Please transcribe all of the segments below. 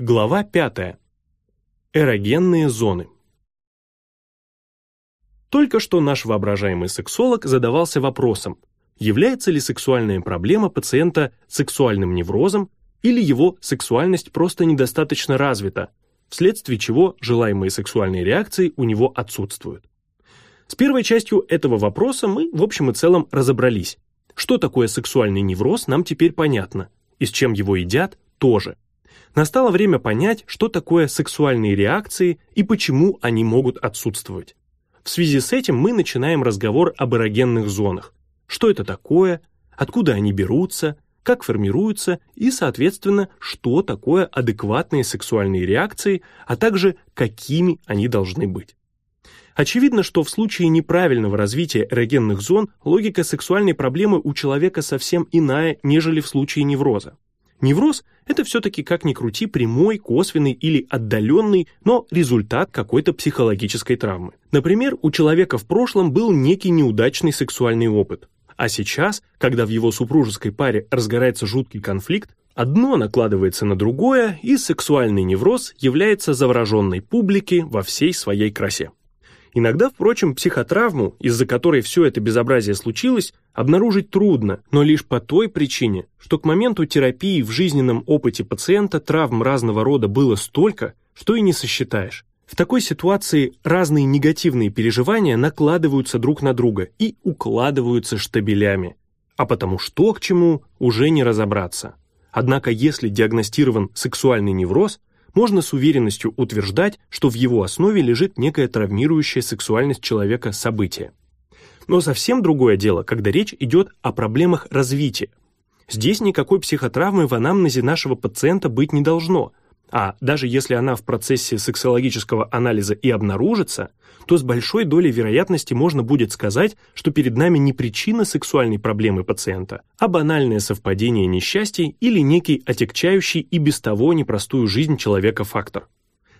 Глава 5. Эрогенные зоны. Только что наш воображаемый сексолог задавался вопросом, является ли сексуальная проблема пациента сексуальным неврозом или его сексуальность просто недостаточно развита, вследствие чего желаемые сексуальные реакции у него отсутствуют. С первой частью этого вопроса мы в общем и целом разобрались. Что такое сексуальный невроз, нам теперь понятно, и с чем его едят тоже. Настало время понять, что такое сексуальные реакции и почему они могут отсутствовать. В связи с этим мы начинаем разговор об эрогенных зонах. Что это такое, откуда они берутся, как формируются и, соответственно, что такое адекватные сексуальные реакции, а также какими они должны быть. Очевидно, что в случае неправильного развития эрогенных зон логика сексуальной проблемы у человека совсем иная, нежели в случае невроза. Невроз – это все-таки, как ни крути, прямой, косвенный или отдаленный, но результат какой-то психологической травмы. Например, у человека в прошлом был некий неудачный сексуальный опыт. А сейчас, когда в его супружеской паре разгорается жуткий конфликт, одно накладывается на другое, и сексуальный невроз является завороженной публике во всей своей красе. Иногда, впрочем, психотравму, из-за которой все это безобразие случилось, обнаружить трудно, но лишь по той причине, что к моменту терапии в жизненном опыте пациента травм разного рода было столько, что и не сосчитаешь. В такой ситуации разные негативные переживания накладываются друг на друга и укладываются штабелями. А потому что к чему, уже не разобраться. Однако если диагностирован сексуальный невроз – можно с уверенностью утверждать, что в его основе лежит некая травмирующая сексуальность человека событие. Но совсем другое дело, когда речь идет о проблемах развития. Здесь никакой психотравмы в анамнезе нашего пациента быть не должно – а даже если она в процессе сексологического анализа и обнаружится, то с большой долей вероятности можно будет сказать, что перед нами не причина сексуальной проблемы пациента, а банальное совпадение несчастий или некий отягчающий и без того непростую жизнь человека фактор.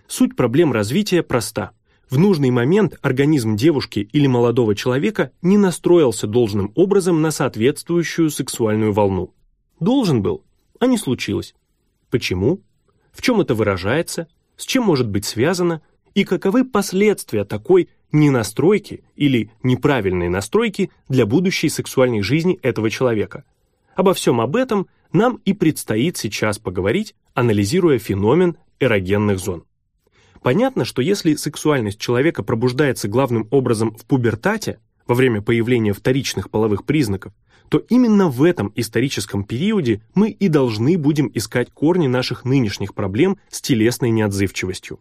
Суть проблем развития проста. В нужный момент организм девушки или молодого человека не настроился должным образом на соответствующую сексуальную волну. Должен был, а не случилось. Почему? В чем это выражается, с чем может быть связано и каковы последствия такой ненастройки или неправильной настройки для будущей сексуальной жизни этого человека. Обо всем об этом нам и предстоит сейчас поговорить, анализируя феномен эрогенных зон. Понятно, что если сексуальность человека пробуждается главным образом в пубертате, во время появления вторичных половых признаков, то именно в этом историческом периоде мы и должны будем искать корни наших нынешних проблем с телесной неотзывчивостью.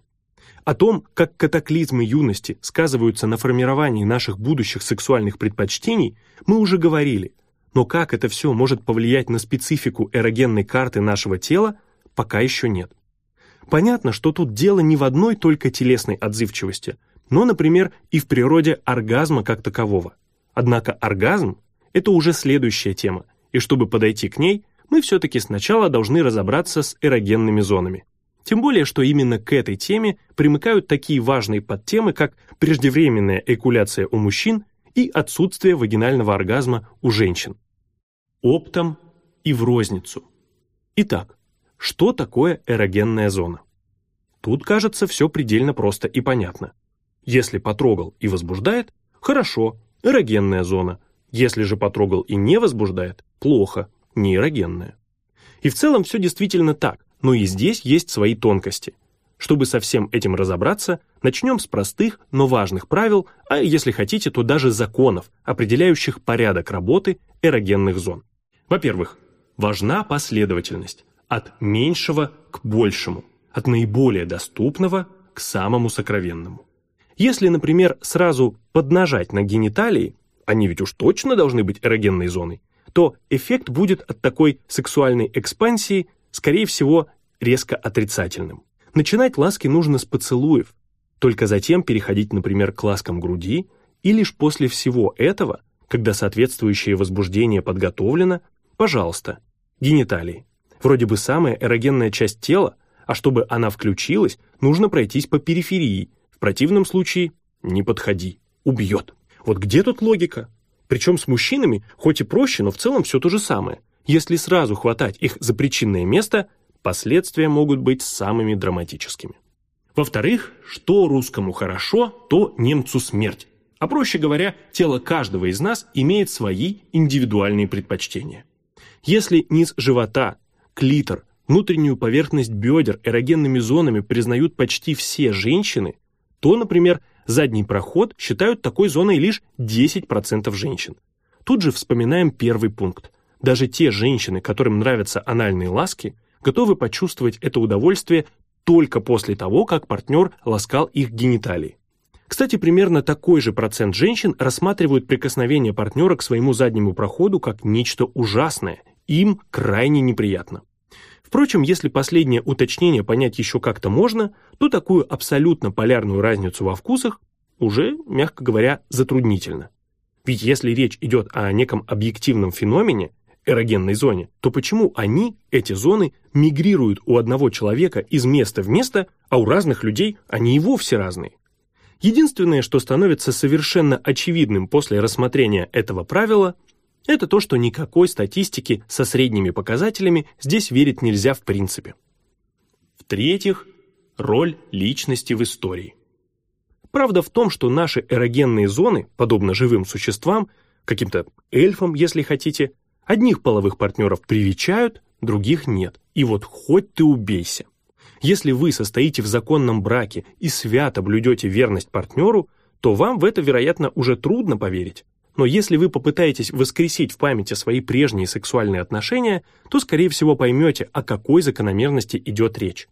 О том, как катаклизмы юности сказываются на формировании наших будущих сексуальных предпочтений, мы уже говорили, но как это все может повлиять на специфику эрогенной карты нашего тела, пока еще нет. Понятно, что тут дело не в одной только телесной отзывчивости, но, например, и в природе оргазма как такового. Однако оргазм это уже следующая тема, и чтобы подойти к ней, мы все-таки сначала должны разобраться с эрогенными зонами. Тем более, что именно к этой теме примыкают такие важные подтемы, как преждевременная экуляция у мужчин и отсутствие вагинального оргазма у женщин. Оптом и в розницу. Итак, что такое эрогенная зона? Тут, кажется, все предельно просто и понятно. Если потрогал и возбуждает, хорошо, эрогенная зона – если же потрогал и не возбуждает, плохо, нейрогенное. И в целом все действительно так, но и здесь есть свои тонкости. Чтобы со всем этим разобраться, начнем с простых, но важных правил, а если хотите, то даже законов, определяющих порядок работы эрогенных зон. Во-первых, важна последовательность от меньшего к большему, от наиболее доступного к самому сокровенному. Если, например, сразу поднажать на гениталии, они ведь уж точно должны быть эрогенной зоной, то эффект будет от такой сексуальной экспансии, скорее всего, резко отрицательным. Начинать ласки нужно с поцелуев, только затем переходить, например, к ласкам груди, и лишь после всего этого, когда соответствующее возбуждение подготовлено, пожалуйста, гениталии. Вроде бы самая эрогенная часть тела, а чтобы она включилась, нужно пройтись по периферии, в противном случае не подходи, убьет. Вот где тут логика? Причем с мужчинами, хоть и проще, но в целом все то же самое. Если сразу хватать их за причинное место, последствия могут быть самыми драматическими. Во-вторых, что русскому хорошо, то немцу смерть. А проще говоря, тело каждого из нас имеет свои индивидуальные предпочтения. Если низ живота, клитор, внутреннюю поверхность бедер эрогенными зонами признают почти все женщины, то, например, задний проход считают такой зоной лишь 10% женщин. Тут же вспоминаем первый пункт. Даже те женщины, которым нравятся анальные ласки, готовы почувствовать это удовольствие только после того, как партнер ласкал их гениталии. Кстати, примерно такой же процент женщин рассматривают прикосновение партнера к своему заднему проходу как нечто ужасное, им крайне неприятно. Впрочем, если последнее уточнение понять еще как-то можно, то такую абсолютно полярную разницу во вкусах уже, мягко говоря, затруднительно. Ведь если речь идет о неком объективном феномене, эрогенной зоне, то почему они, эти зоны, мигрируют у одного человека из места в место, а у разных людей они и вовсе разные? Единственное, что становится совершенно очевидным после рассмотрения этого правила, это то, что никакой статистики со средними показателями здесь верить нельзя в принципе. В-третьих, роль личности в истории. Правда в том, что наши эрогенные зоны, подобно живым существам, каким-то эльфам, если хотите, одних половых партнеров привечают, других нет. И вот хоть ты убейся. Если вы состоите в законном браке и свято блюдете верность партнеру, то вам в это, вероятно, уже трудно поверить. Но если вы попытаетесь воскресить в памяти свои прежние сексуальные отношения, то, скорее всего, поймете, о какой закономерности идет речь.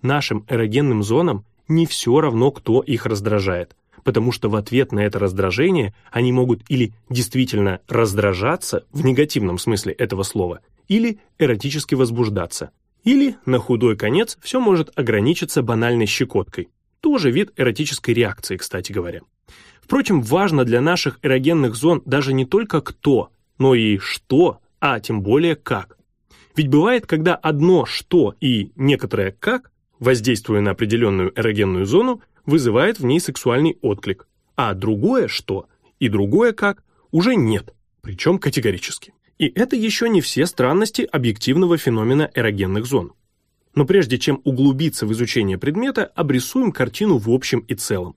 Нашим эрогенным зонам не все равно, кто их раздражает, потому что в ответ на это раздражение они могут или действительно раздражаться в негативном смысле этого слова, или эротически возбуждаться, или, на худой конец, все может ограничиться банальной щекоткой. Тоже вид эротической реакции, кстати говоря. Впрочем, важно для наших эрогенных зон даже не только кто, но и что, а тем более как. Ведь бывает, когда одно «что» и некоторое «как», воздействуя на определенную эрогенную зону, вызывает в ней сексуальный отклик, а другое «что» и другое «как» уже нет, причем категорически. И это еще не все странности объективного феномена эрогенных зон. Но прежде чем углубиться в изучение предмета, обрисуем картину в общем и целом.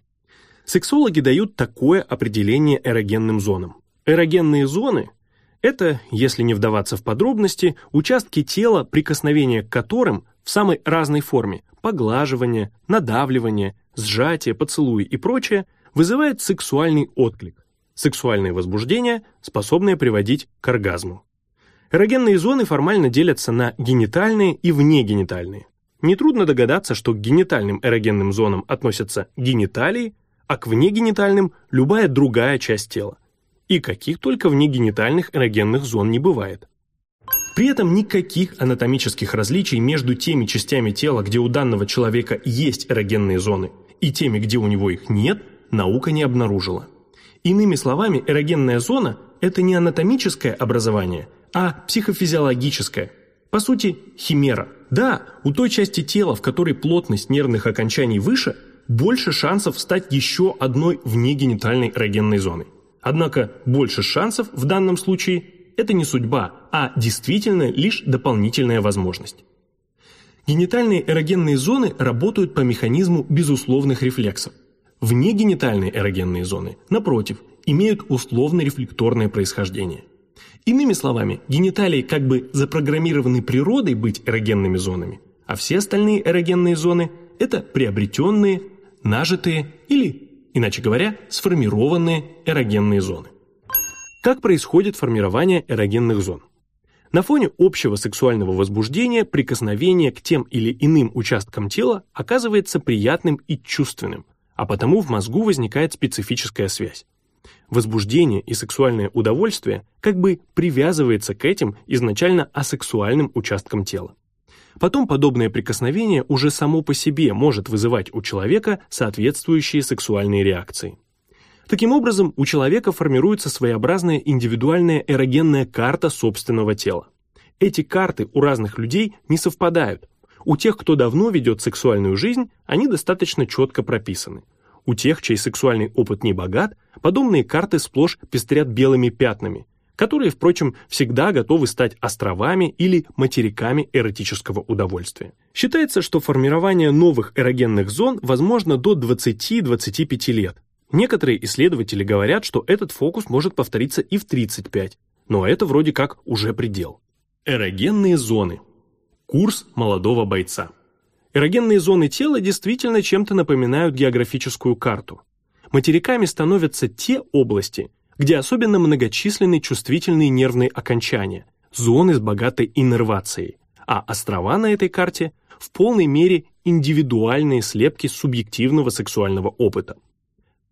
Сексологи дают такое определение эрогенным зонам. Эрогенные зоны – это, если не вдаваться в подробности, участки тела, прикосновение к которым в самой разной форме – поглаживание, надавливание, сжатие, поцелуи и прочее – вызывает сексуальный отклик, сексуальное возбуждение, способное приводить к оргазму. Эрогенные зоны формально делятся на генитальные и внегенитальные. Нетрудно догадаться, что к генитальным эрогенным зонам относятся гениталии, а к внегенитальным – любая другая часть тела. И каких только внегенитальных эрогенных зон не бывает. При этом никаких анатомических различий между теми частями тела, где у данного человека есть эрогенные зоны, и теми, где у него их нет, наука не обнаружила. Иными словами, эрогенная зона – это не анатомическое образование, а психофизиологическое. По сути, химера. Да, у той части тела, в которой плотность нервных окончаний выше – больше шансов стать еще одной внегенитальной эрогенной зоной. Однако больше шансов в данном случае – это не судьба, а действительно лишь дополнительная возможность. Генитальные эрогенные зоны работают по механизму безусловных рефлексов. Внегенитальные эрогенные зоны, напротив, имеют условно-рефлекторное происхождение. Иными словами, гениталии как бы запрограммированы природой быть эрогенными зонами, а все остальные эрогенные зоны – это приобретенные, нажитые или, иначе говоря, сформированные эрогенные зоны. Как происходит формирование эрогенных зон? На фоне общего сексуального возбуждения прикосновение к тем или иным участкам тела оказывается приятным и чувственным, а потому в мозгу возникает специфическая связь. Возбуждение и сексуальное удовольствие как бы привязывается к этим изначально асексуальным участкам тела. Потом подобное прикосновение уже само по себе может вызывать у человека соответствующие сексуальные реакции. Таким образом, у человека формируется своеобразная индивидуальная эрогенная карта собственного тела. Эти карты у разных людей не совпадают. У тех, кто давно ведет сексуальную жизнь, они достаточно четко прописаны. У тех, чей сексуальный опыт не богат, подобные карты сплошь пестрят белыми пятнами, которые, впрочем, всегда готовы стать островами или материками эротического удовольствия. Считается, что формирование новых эрогенных зон возможно до 20-25 лет. Некоторые исследователи говорят, что этот фокус может повториться и в 35, но это вроде как уже предел. Эрогенные зоны. Курс молодого бойца. Эрогенные зоны тела действительно чем-то напоминают географическую карту. Материками становятся те области, где особенно многочисленны чувствительные нервные окончания, зоны с богатой иннервацией, а острова на этой карте в полной мере индивидуальные слепки субъективного сексуального опыта.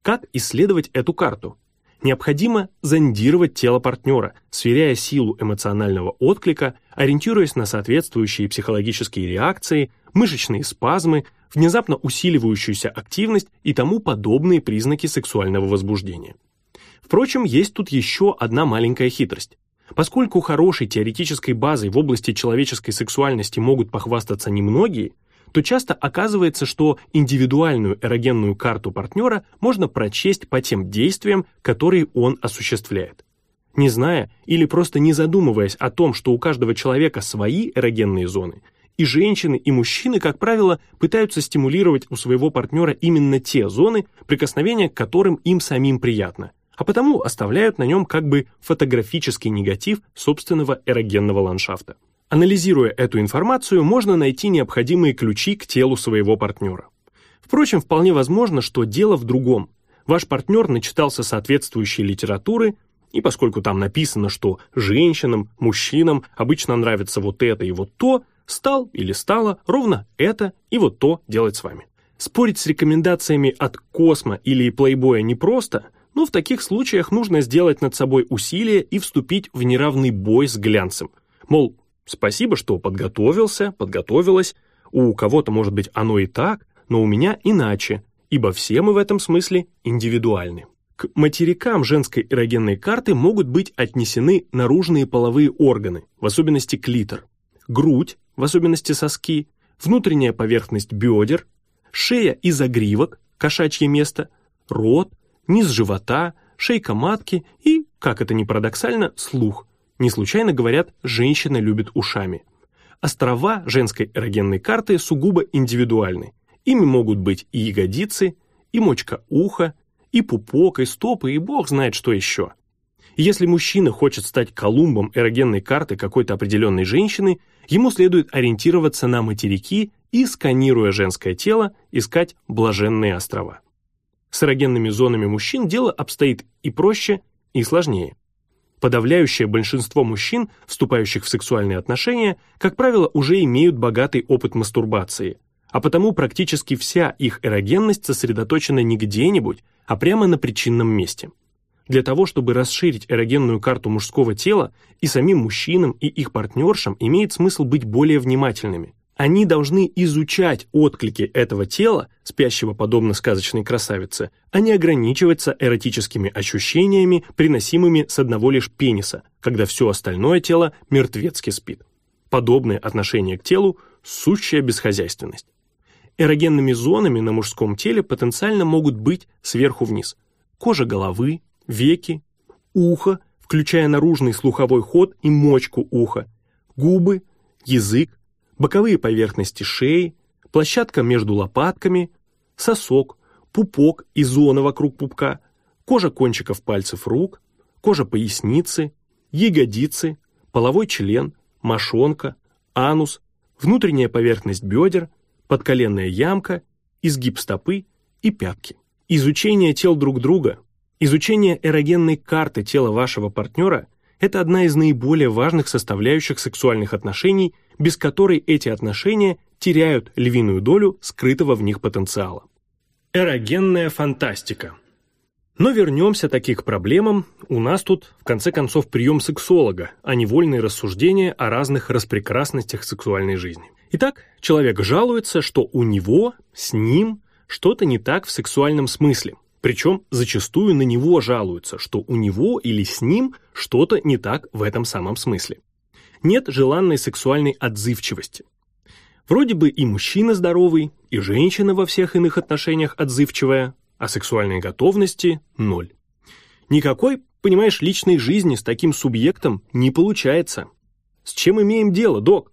Как исследовать эту карту? Необходимо зондировать тело партнера, сверяя силу эмоционального отклика, ориентируясь на соответствующие психологические реакции, мышечные спазмы, внезапно усиливающуюся активность и тому подобные признаки сексуального возбуждения. Впрочем, есть тут еще одна маленькая хитрость. Поскольку хорошей теоретической базой в области человеческой сексуальности могут похвастаться немногие, то часто оказывается, что индивидуальную эрогенную карту партнера можно прочесть по тем действиям, которые он осуществляет. Не зная или просто не задумываясь о том, что у каждого человека свои эрогенные зоны, и женщины, и мужчины, как правило, пытаются стимулировать у своего партнера именно те зоны, прикосновения к которым им самим приятно, а потому оставляют на нем как бы фотографический негатив собственного эрогенного ландшафта. Анализируя эту информацию, можно найти необходимые ключи к телу своего партнера. Впрочем, вполне возможно, что дело в другом. Ваш партнер начитался соответствующей литературы, и поскольку там написано, что женщинам, мужчинам обычно нравится вот это и вот то, стал или стала ровно это и вот то делать с вами. Спорить с рекомендациями от Космо или Плейбоя непросто, но в таких случаях нужно сделать над собой усилие и вступить в неравный бой с глянцем. Мол, Спасибо, что подготовился, подготовилась. У кого-то, может быть, оно и так, но у меня иначе, ибо все мы в этом смысле индивидуальны. К материкам женской эрогенной карты могут быть отнесены наружные половые органы, в особенности клитор, грудь, в особенности соски, внутренняя поверхность бедер, шея и загривок, кошачье место, рот, низ живота, шейка матки и, как это ни парадоксально, слух, не случайно говорят «женщина любит ушами». Острова женской эрогенной карты сугубо индивидуальны. Ими могут быть и ягодицы, и мочка уха, и пупок, и стопы, и бог знает что еще. если мужчина хочет стать колумбом эрогенной карты какой-то определенной женщины, ему следует ориентироваться на материки и, сканируя женское тело, искать блаженные острова. С эрогенными зонами мужчин дело обстоит и проще, и сложнее. Подавляющее большинство мужчин, вступающих в сексуальные отношения, как правило, уже имеют богатый опыт мастурбации, а потому практически вся их эрогенность сосредоточена не где-нибудь, а прямо на причинном месте. Для того, чтобы расширить эрогенную карту мужского тела, и самим мужчинам, и их партнершам имеет смысл быть более внимательными. Они должны изучать отклики этого тела, спящего подобно сказочной красавице, а не ограничиваться эротическими ощущениями, приносимыми с одного лишь пениса, когда все остальное тело мертвецки спит. Подобное отношение к телу – сущая бесхозяйственность. Эрогенными зонами на мужском теле потенциально могут быть сверху вниз. Кожа головы, веки, ухо, включая наружный слуховой ход и мочку уха, губы, язык, боковые поверхности шеи, площадка между лопатками, сосок, пупок и зона вокруг пупка, кожа кончиков пальцев рук, кожа поясницы, ягодицы, половой член, мошонка, анус, внутренняя поверхность бедер, подколенная ямка, изгиб стопы и пятки. Изучение тел друг друга, изучение эрогенной карты тела вашего партнера – это одна из наиболее важных составляющих сексуальных отношений – без которой эти отношения теряют львиную долю скрытого в них потенциала. Эрогенная фантастика. Но вернемся таки к проблемам. У нас тут, в конце концов, прием сексолога, а не вольные рассуждения о разных распрекрасностях сексуальной жизни. Итак, человек жалуется, что у него, с ним, что-то не так в сексуальном смысле. Причем зачастую на него жалуются, что у него или с ним что-то не так в этом самом смысле нет желанной сексуальной отзывчивости. Вроде бы и мужчина здоровый, и женщина во всех иных отношениях отзывчивая, а сексуальной готовности – ноль. Никакой Понимаешь, личной жизни с таким субъектом не получается. С чем имеем дело, док?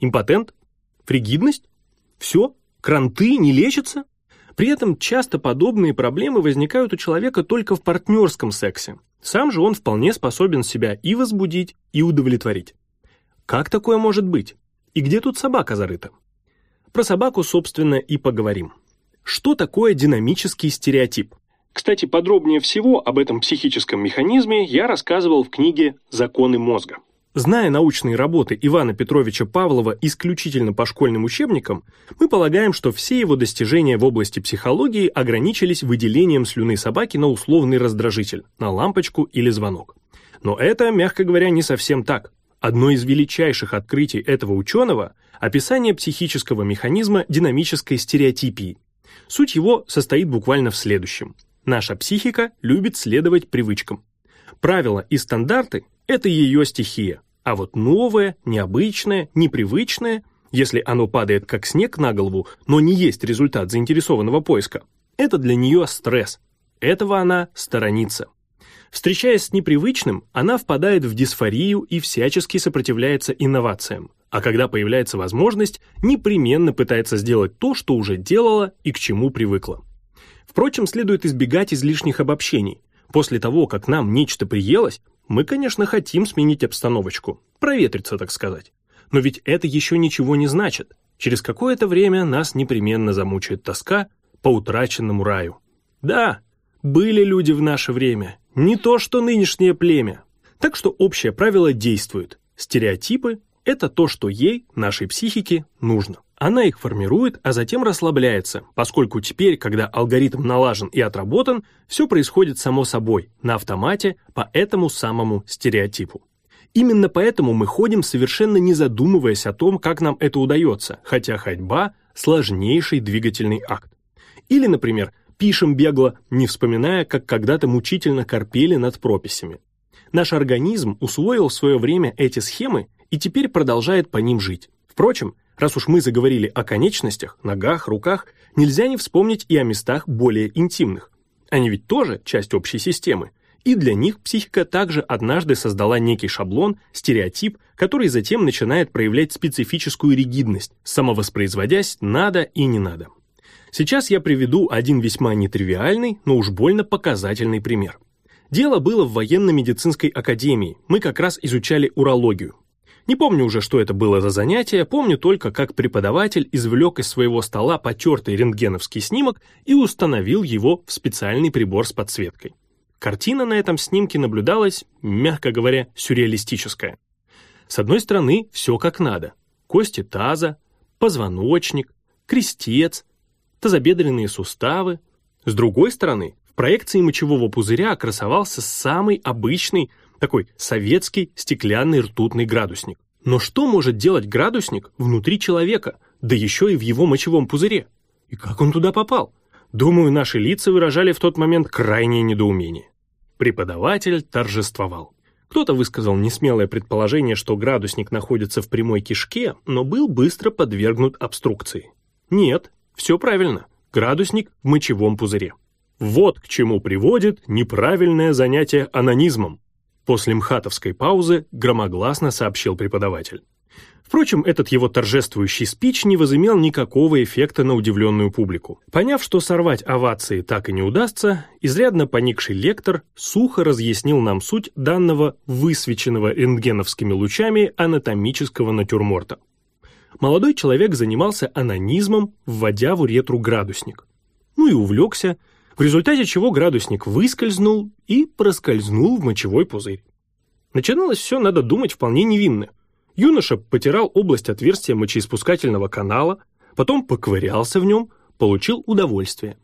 Импотент? Фригидность? Все? Кранты не лечатся? При этом часто подобные проблемы возникают у человека только в партнерском сексе. Сам же он вполне способен себя и возбудить, и удовлетворить. Как такое может быть? И где тут собака зарыта? Про собаку, собственно, и поговорим. Что такое динамический стереотип? Кстати, подробнее всего об этом психическом механизме я рассказывал в книге «Законы мозга». Зная научные работы Ивана Петровича Павлова исключительно по школьным учебникам, мы полагаем, что все его достижения в области психологии ограничились выделением слюны собаки на условный раздражитель, на лампочку или звонок. Но это, мягко говоря, не совсем так. Одно из величайших открытий этого ученого – описание психического механизма динамической стереотипии. Суть его состоит буквально в следующем. Наша психика любит следовать привычкам. Правила и стандарты – это ее стихия, а вот новое, необычное, непривычное, если оно падает как снег на голову, но не есть результат заинтересованного поиска, это для нее стресс. Этого она сторонится. Встречаясь с непривычным, она впадает в дисфорию и всячески сопротивляется инновациям, а когда появляется возможность, непременно пытается сделать то, что уже делала и к чему привыкла. Впрочем, следует избегать излишних обобщений. После того, как нам нечто приелось, мы, конечно, хотим сменить обстановочку, проветриться, так сказать. Но ведь это еще ничего не значит. Через какое-то время нас непременно замучает тоска по утраченному раю. Да, были люди в наше время, не то что нынешнее племя. Так что общее правило действует. Стереотипы – это то, что ей, нашей психике, нужно. Она их формирует, а затем расслабляется, поскольку теперь, когда алгоритм налажен и отработан, все происходит само собой, на автомате, по этому самому стереотипу. Именно поэтому мы ходим, совершенно не задумываясь о том, как нам это удается, хотя ходьба – сложнейший двигательный акт. Или, например, пишем бегло, не вспоминая, как когда-то мучительно корпели над прописями. Наш организм усвоил в свое время эти схемы и теперь продолжает по ним жить. Впрочем, Раз уж мы заговорили о конечностях, ногах, руках, нельзя не вспомнить и о местах более интимных. Они ведь тоже часть общей системы. И для них психика также однажды создала некий шаблон, стереотип, который затем начинает проявлять специфическую ригидность, самовоспроизводясь надо и не надо. Сейчас я приведу один весьма нетривиальный, но уж больно показательный пример. Дело было в военно-медицинской академии, мы как раз изучали урологию. Не помню уже, что это было за занятие, помню только, как преподаватель извлек из своего стола потертый рентгеновский снимок и установил его в специальный прибор с подсветкой. Картина на этом снимке наблюдалась, мягко говоря, сюрреалистическая. С одной стороны, все как надо. Кости таза, позвоночник, крестец, тазобедренные суставы. С другой стороны, в проекции мочевого пузыря красовался самый обычный такой советский стеклянный ртутный градусник. Но что может делать градусник внутри человека, да еще и в его мочевом пузыре? И как он туда попал? Думаю, наши лица выражали в тот момент крайнее недоумение. Преподаватель торжествовал. Кто-то высказал несмелое предположение, что градусник находится в прямой кишке, но был быстро подвергнут обструкции. Нет, все правильно, градусник в мочевом пузыре. Вот к чему приводит неправильное занятие анонизмом. После мхатовской паузы громогласно сообщил преподаватель. Впрочем, этот его торжествующий спич не возымел никакого эффекта на удивленную публику. Поняв, что сорвать овации так и не удастся, изрядно поникший лектор сухо разъяснил нам суть данного высвеченного рентгеновскими лучами анатомического натюрморта. Молодой человек занимался анонизмом, вводя в уретру градусник. Ну и увлекся, в результате чего градусник выскользнул и проскользнул в мочевой пузырь. Начиналось все, надо думать, вполне невинно. Юноша потирал область отверстия мочеиспускательного канала, потом поковырялся в нем, получил удовольствие.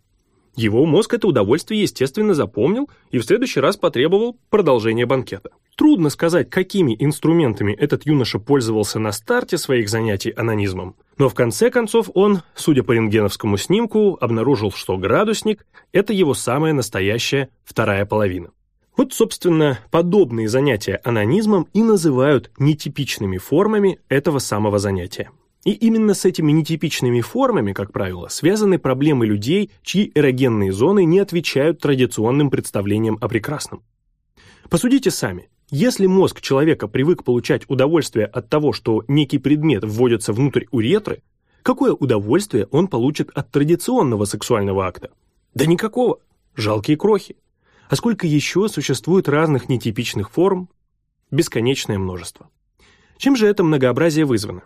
Его мозг это удовольствие, естественно, запомнил и в следующий раз потребовал продолжения банкета. Трудно сказать, какими инструментами этот юноша пользовался на старте своих занятий анонизмом, но в конце концов он, судя по рентгеновскому снимку, обнаружил, что градусник – это его самая настоящая вторая половина. Вот, собственно, подобные занятия анонизмом и называют нетипичными формами этого самого занятия. И именно с этими нетипичными формами, как правило, связаны проблемы людей, чьи эрогенные зоны не отвечают традиционным представлениям о прекрасном. Посудите сами. Если мозг человека привык получать удовольствие от того, что некий предмет вводится внутрь уретры, какое удовольствие он получит от традиционного сексуального акта? Да никакого. Жалкие крохи. А сколько еще существует разных нетипичных форм? Бесконечное множество. Чем же это многообразие вызвано?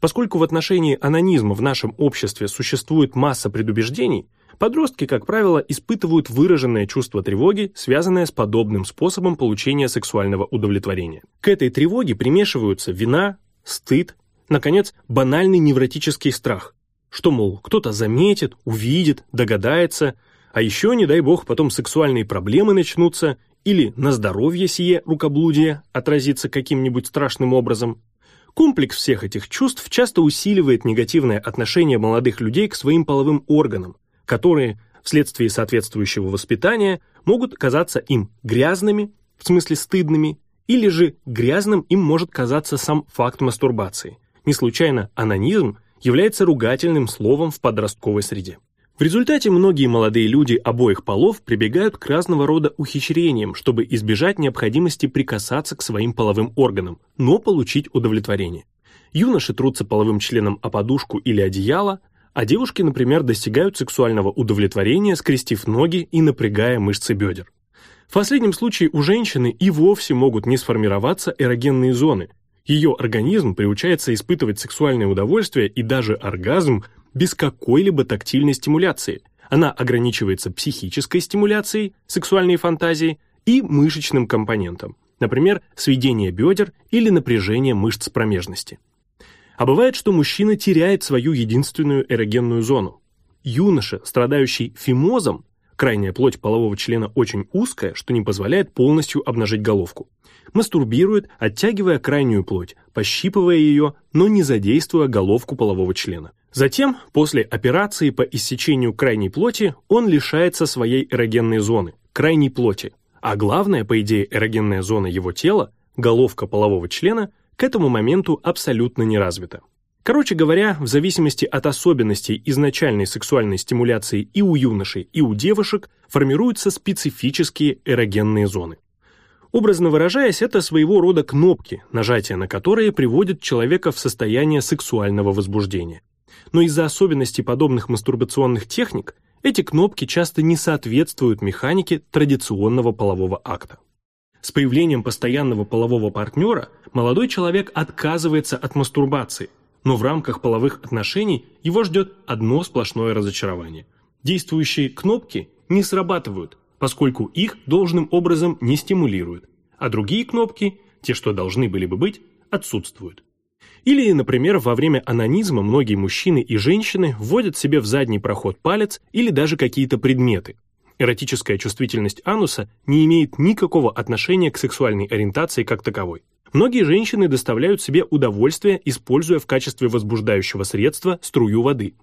Поскольку в отношении анонизма в нашем обществе существует масса предубеждений, подростки, как правило, испытывают выраженное чувство тревоги, связанное с подобным способом получения сексуального удовлетворения. К этой тревоге примешиваются вина, стыд, наконец, банальный невротический страх, что, мол, кто-то заметит, увидит, догадается, а еще, не дай бог, потом сексуальные проблемы начнутся, или на здоровье сие рукоблудие отразится каким-нибудь страшным образом. Комплекс всех этих чувств часто усиливает негативное отношение молодых людей к своим половым органам, которые, вследствие соответствующего воспитания, могут казаться им грязными, в смысле стыдными, или же грязным им может казаться сам факт мастурбации. Не случайно анонизм является ругательным словом в подростковой среде. В результате многие молодые люди обоих полов прибегают к разного рода ухищрениям, чтобы избежать необходимости прикасаться к своим половым органам, но получить удовлетворение. Юноши трутся половым членом о подушку или одеяло, а девушки, например, достигают сексуального удовлетворения, скрестив ноги и напрягая мышцы бедер. В последнем случае у женщины и вовсе могут не сформироваться эрогенные зоны. Ее организм приучается испытывать сексуальное удовольствие и даже оргазм без какой-либо тактильной стимуляции. Она ограничивается психической стимуляцией, сексуальной фантазией и мышечным компонентом, например, сведение бедер или напряжение мышц промежности. А бывает, что мужчина теряет свою единственную эрогенную зону. Юноша, страдающий фимозом, крайняя плоть полового члена очень узкая, что не позволяет полностью обнажить головку, мастурбирует, оттягивая крайнюю плоть, пощипывая ее, но не задействуя головку полового члена. Затем, после операции по иссечению крайней плоти, он лишается своей эрогенной зоны, крайней плоти. А главная, по идее, эрогенная зона его тела, головка полового члена, к этому моменту абсолютно не развита. Короче говоря, в зависимости от особенностей изначальной сексуальной стимуляции и у юношей, и у девушек формируются специфические эрогенные зоны. Образно выражаясь, это своего рода кнопки, нажатие на которые приводит человека в состояние сексуального возбуждения но из-за особенностей подобных мастурбационных техник эти кнопки часто не соответствуют механике традиционного полового акта. С появлением постоянного полового партнера молодой человек отказывается от мастурбации, но в рамках половых отношений его ждет одно сплошное разочарование. Действующие кнопки не срабатывают, поскольку их должным образом не стимулируют, а другие кнопки, те, что должны были бы быть, отсутствуют. Или, например, во время анонизма многие мужчины и женщины вводят себе в задний проход палец или даже какие-то предметы. Эротическая чувствительность ануса не имеет никакого отношения к сексуальной ориентации как таковой. Многие женщины доставляют себе удовольствие, используя в качестве возбуждающего средства струю воды.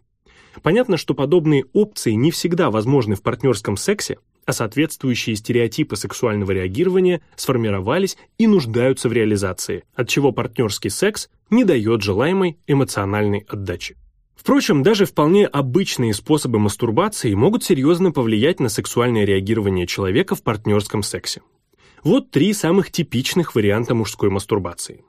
Понятно, что подобные опции не всегда возможны в партнерском сексе, а соответствующие стереотипы сексуального реагирования сформировались и нуждаются в реализации, от чего партнерский секс не дает желаемой эмоциональной отдачи. Впрочем, даже вполне обычные способы мастурбации могут серьезно повлиять на сексуальное реагирование человека в партнерском сексе. Вот три самых типичных варианта мужской мастурбации.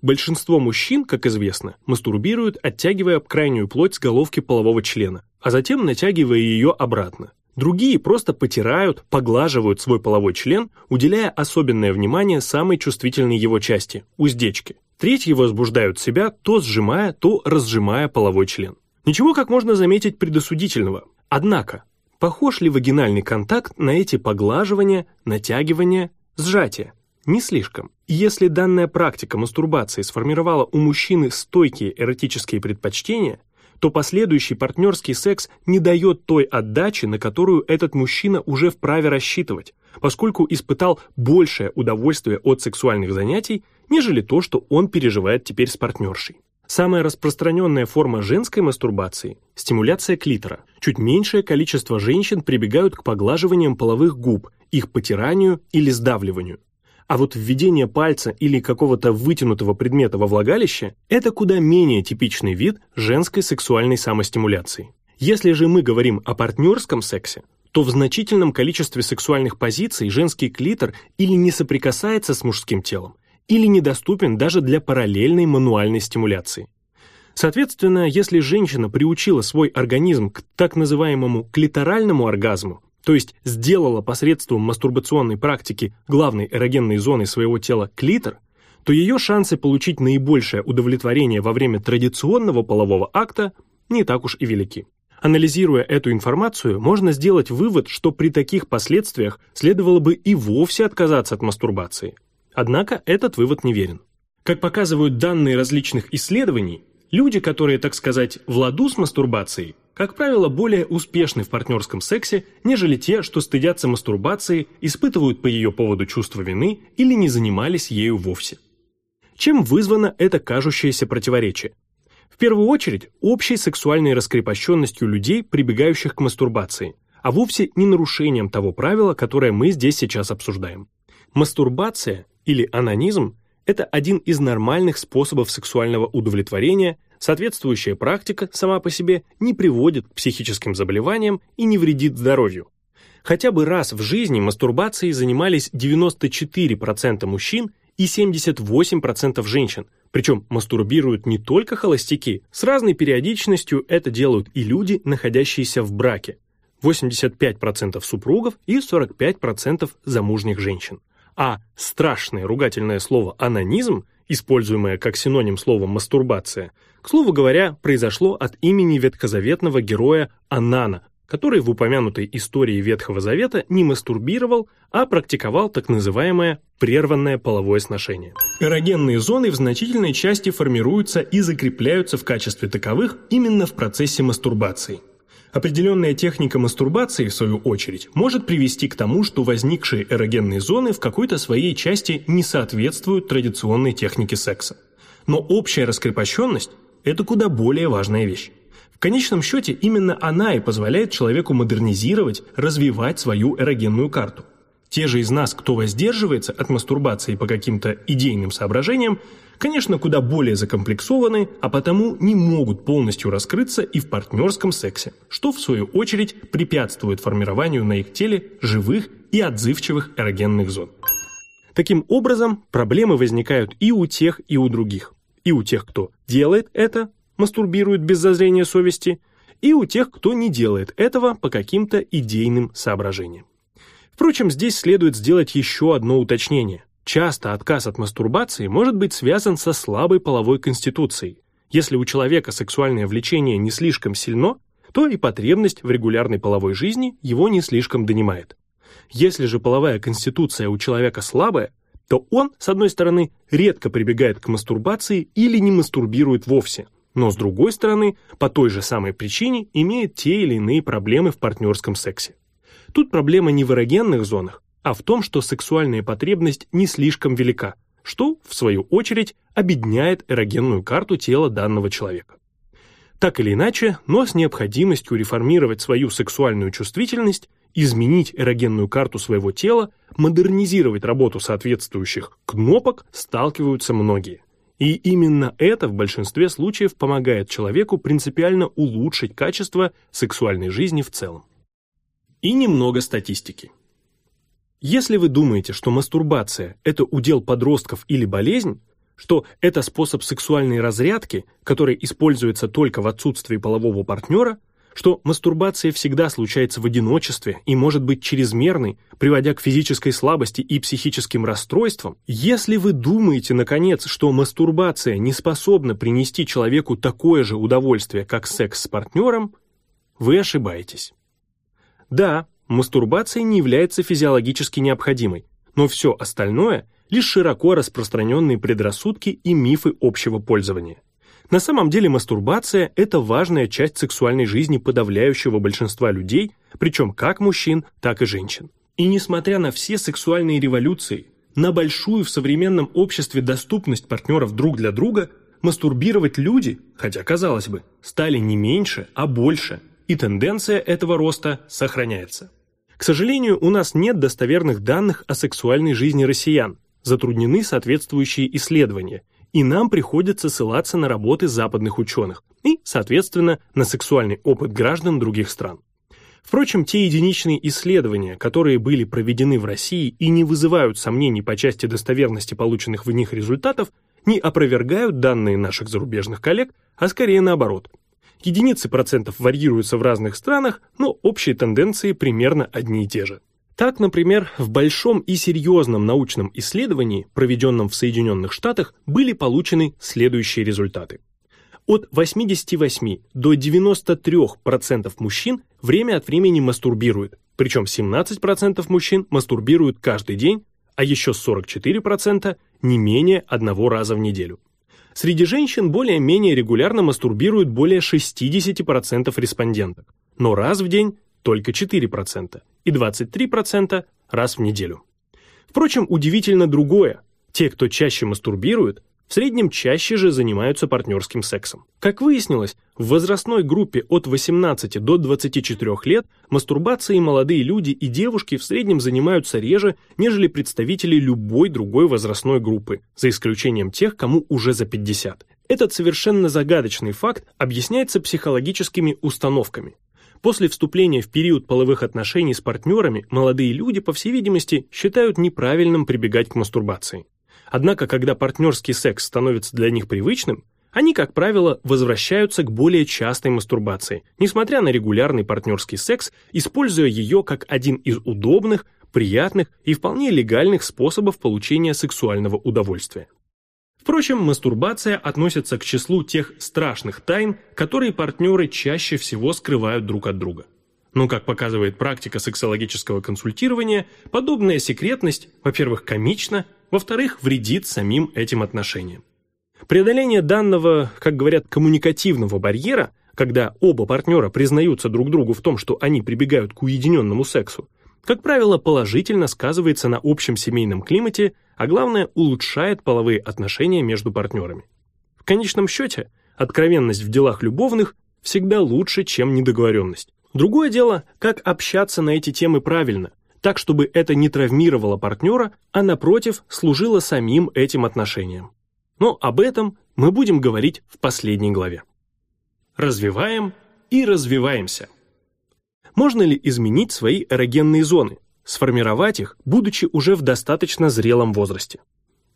Большинство мужчин, как известно, мастурбируют, оттягивая крайнюю плоть с головки полового члена, а затем натягивая ее обратно. Другие просто потирают, поглаживают свой половой член, уделяя особенное внимание самой чувствительной его части – уздечке. Третьи возбуждают себя, то сжимая, то разжимая половой член. Ничего, как можно заметить, предосудительного. Однако, похож ли вагинальный контакт на эти поглаживания, натягивания, сжатия? Не слишком. Если данная практика мастурбации сформировала у мужчины стойкие эротические предпочтения, то последующий партнерский секс не дает той отдачи, на которую этот мужчина уже вправе рассчитывать, поскольку испытал большее удовольствие от сексуальных занятий, нежели то, что он переживает теперь с партнершей. Самая распространенная форма женской мастурбации – стимуляция клитора. Чуть меньшее количество женщин прибегают к поглаживаниям половых губ, их потиранию или сдавливанию. А вот введение пальца или какого-то вытянутого предмета во влагалище – это куда менее типичный вид женской сексуальной самостимуляции. Если же мы говорим о партнерском сексе, то в значительном количестве сексуальных позиций женский клитор или не соприкасается с мужским телом, или недоступен даже для параллельной мануальной стимуляции. Соответственно, если женщина приучила свой организм к так называемому клиторальному оргазму, то есть сделала посредством мастурбационной практики главной эрогенной зоной своего тела клитор, то ее шансы получить наибольшее удовлетворение во время традиционного полового акта не так уж и велики. Анализируя эту информацию, можно сделать вывод, что при таких последствиях следовало бы и вовсе отказаться от мастурбации. Однако этот вывод неверен. Как показывают данные различных исследований, люди, которые, так сказать, в ладу с мастурбацией, как правило, более успешны в партнерском сексе, нежели те, что стыдятся мастурбации, испытывают по ее поводу чувство вины или не занимались ею вовсе. Чем вызвано это кажущееся противоречие? В первую очередь, общей сексуальной раскрепощенностью людей, прибегающих к мастурбации, а вовсе не нарушением того правила, которое мы здесь сейчас обсуждаем. Мастурбация или анонизм – это один из нормальных способов сексуального удовлетворения, соответствующая практика сама по себе не приводит к психическим заболеваниям и не вредит здоровью. Хотя бы раз в жизни мастурбацией занимались 94% мужчин и 78% женщин – причем мастурбируют не только холостяки, с разной периодичностью это делают и люди, находящиеся в браке. 85% супругов и 45% замужних женщин. А страшное ругательное слово «анонизм», используемое как синоним слова «мастурбация», к слову говоря, произошло от имени ветхозаветного героя Анана, который в упомянутой истории Ветхого Завета не мастурбировал, а практиковал так называемое прерванное половое сношение. Эрогенные зоны в значительной части формируются и закрепляются в качестве таковых именно в процессе мастурбации. Определенная техника мастурбации, в свою очередь, может привести к тому, что возникшие эрогенные зоны в какой-то своей части не соответствуют традиционной технике секса. Но общая раскрепощенность – это куда более важная вещь. В конечном счете именно она и позволяет человеку модернизировать, развивать свою эрогенную карту. Те же из нас, кто воздерживается от мастурбации по каким-то идейным соображениям, конечно, куда более закомплексованы, а потому не могут полностью раскрыться и в партнерском сексе, что в свою очередь препятствует формированию на их теле живых и отзывчивых эрогенных зон. Таким образом, проблемы возникают и у тех, и у других. И у тех, кто делает это, мастурбирует без зазрения совести, и у тех, кто не делает этого по каким-то идейным соображениям. Впрочем, здесь следует сделать еще одно уточнение. Часто отказ от мастурбации может быть связан со слабой половой конституцией. Если у человека сексуальное влечение не слишком сильно, то и потребность в регулярной половой жизни его не слишком донимает. Если же половая конституция у человека слабая, то он, с одной стороны, редко прибегает к мастурбации или не мастурбирует вовсе – но с другой стороны, по той же самой причине имеет те или иные проблемы в партнерском сексе. Тут проблема не в эрогенных зонах, а в том, что сексуальная потребность не слишком велика, что, в свою очередь, обедняет эрогенную карту тела данного человека. Так или иначе, но с необходимостью реформировать свою сексуальную чувствительность, изменить эрогенную карту своего тела, модернизировать работу соответствующих кнопок сталкиваются многие. И именно это в большинстве случаев помогает человеку принципиально улучшить качество сексуальной жизни в целом. И немного статистики. Если вы думаете, что мастурбация – это удел подростков или болезнь, что это способ сексуальной разрядки, который используется только в отсутствии полового партнера – что мастурбация всегда случается в одиночестве и может быть чрезмерной, приводя к физической слабости и психическим расстройствам, если вы думаете, наконец, что мастурбация не способна принести человеку такое же удовольствие, как секс с партнером, вы ошибаетесь. Да, мастурбация не является физиологически необходимой, но все остальное – лишь широко распространенные предрассудки и мифы общего пользования. На самом деле мастурбация – это важная часть сексуальной жизни подавляющего большинства людей, причем как мужчин, так и женщин. И несмотря на все сексуальные революции, на большую в современном обществе доступность партнеров друг для друга, мастурбировать люди, хотя казалось бы, стали не меньше, а больше, и тенденция этого роста сохраняется. К сожалению, у нас нет достоверных данных о сексуальной жизни россиян, затруднены соответствующие исследования, и нам приходится ссылаться на работы западных ученых и, соответственно, на сексуальный опыт граждан других стран. Впрочем, те единичные исследования, которые были проведены в России и не вызывают сомнений по части достоверности полученных в них результатов, не опровергают данные наших зарубежных коллег, а скорее наоборот. Единицы процентов варьируются в разных странах, но общие тенденции примерно одни и те же. Так, например, в большом и серьезном научном исследовании, проведенном в Соединенных Штатах, были получены следующие результаты. От 88 до 93% мужчин время от времени мастурбируют, причем 17% мужчин мастурбируют каждый день, а еще 44% не менее одного раза в неделю. Среди женщин более-менее регулярно мастурбируют более 60% респонденток, но раз в день только 4% и 23% раз в неделю. Впрочем, удивительно другое. Те, кто чаще мастурбирует, в среднем чаще же занимаются партнерским сексом. Как выяснилось, в возрастной группе от 18 до 24 лет мастурбацией молодые люди и девушки в среднем занимаются реже, нежели представители любой другой возрастной группы, за исключением тех, кому уже за 50. Этот совершенно загадочный факт объясняется психологическими установками. После вступления в период половых отношений с партнерами молодые люди, по всей видимости, считают неправильным прибегать к мастурбации. Однако, когда партнерский секс становится для них привычным, они, как правило, возвращаются к более частой мастурбации, несмотря на регулярный партнерский секс, используя ее как один из удобных, приятных и вполне легальных способов получения сексуального удовольствия. Впрочем, мастурбация относится к числу тех страшных тайн, которые партнеры чаще всего скрывают друг от друга. Но, как показывает практика сексологического консультирования, подобная секретность, во-первых, комична, во-вторых, вредит самим этим отношениям. Преодоление данного, как говорят, коммуникативного барьера, когда оба партнера признаются друг другу в том, что они прибегают к уединенному сексу, как правило, положительно сказывается на общем семейном климате, а главное, улучшает половые отношения между партнерами. В конечном счете, откровенность в делах любовных всегда лучше, чем недоговоренность. Другое дело, как общаться на эти темы правильно, так, чтобы это не травмировало партнера, а напротив, служило самим этим отношениям. Но об этом мы будем говорить в последней главе. Развиваем и развиваемся. Можно ли изменить свои эрогенные зоны, сформировать их, будучи уже в достаточно зрелом возрасте?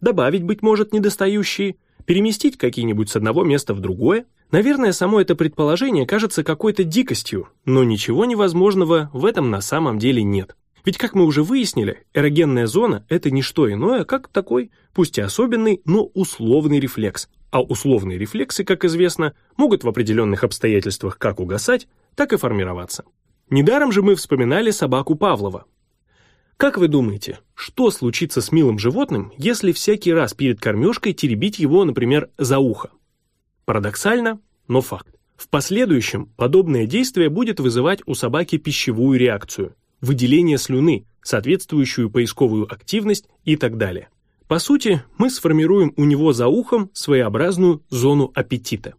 Добавить, быть может, недостающие, переместить какие-нибудь с одного места в другое? Наверное, само это предположение кажется какой-то дикостью, но ничего невозможного в этом на самом деле нет. Ведь, как мы уже выяснили, эрогенная зона – это не что иное, как такой, пусть и особенный, но условный рефлекс. А условные рефлексы, как известно, могут в определенных обстоятельствах как угасать, так и формироваться. Недаром же мы вспоминали собаку Павлова. Как вы думаете, что случится с милым животным, если всякий раз перед кормежкой теребить его, например, за ухо? Парадоксально, но факт. В последующем подобное действие будет вызывать у собаки пищевую реакцию, выделение слюны, соответствующую поисковую активность и так далее. По сути, мы сформируем у него за ухом своеобразную зону аппетита.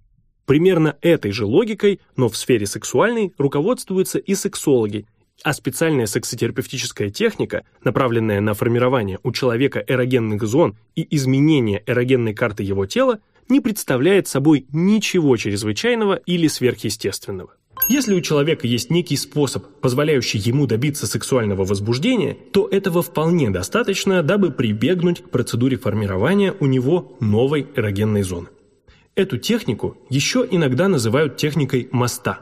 Примерно этой же логикой, но в сфере сексуальной, руководствуются и сексологи, а специальная сексотерапевтическая техника, направленная на формирование у человека эрогенных зон и изменение эрогенной карты его тела, не представляет собой ничего чрезвычайного или сверхъестественного. Если у человека есть некий способ, позволяющий ему добиться сексуального возбуждения, то этого вполне достаточно, дабы прибегнуть к процедуре формирования у него новой эрогенной зоны. Эту технику еще иногда называют техникой моста.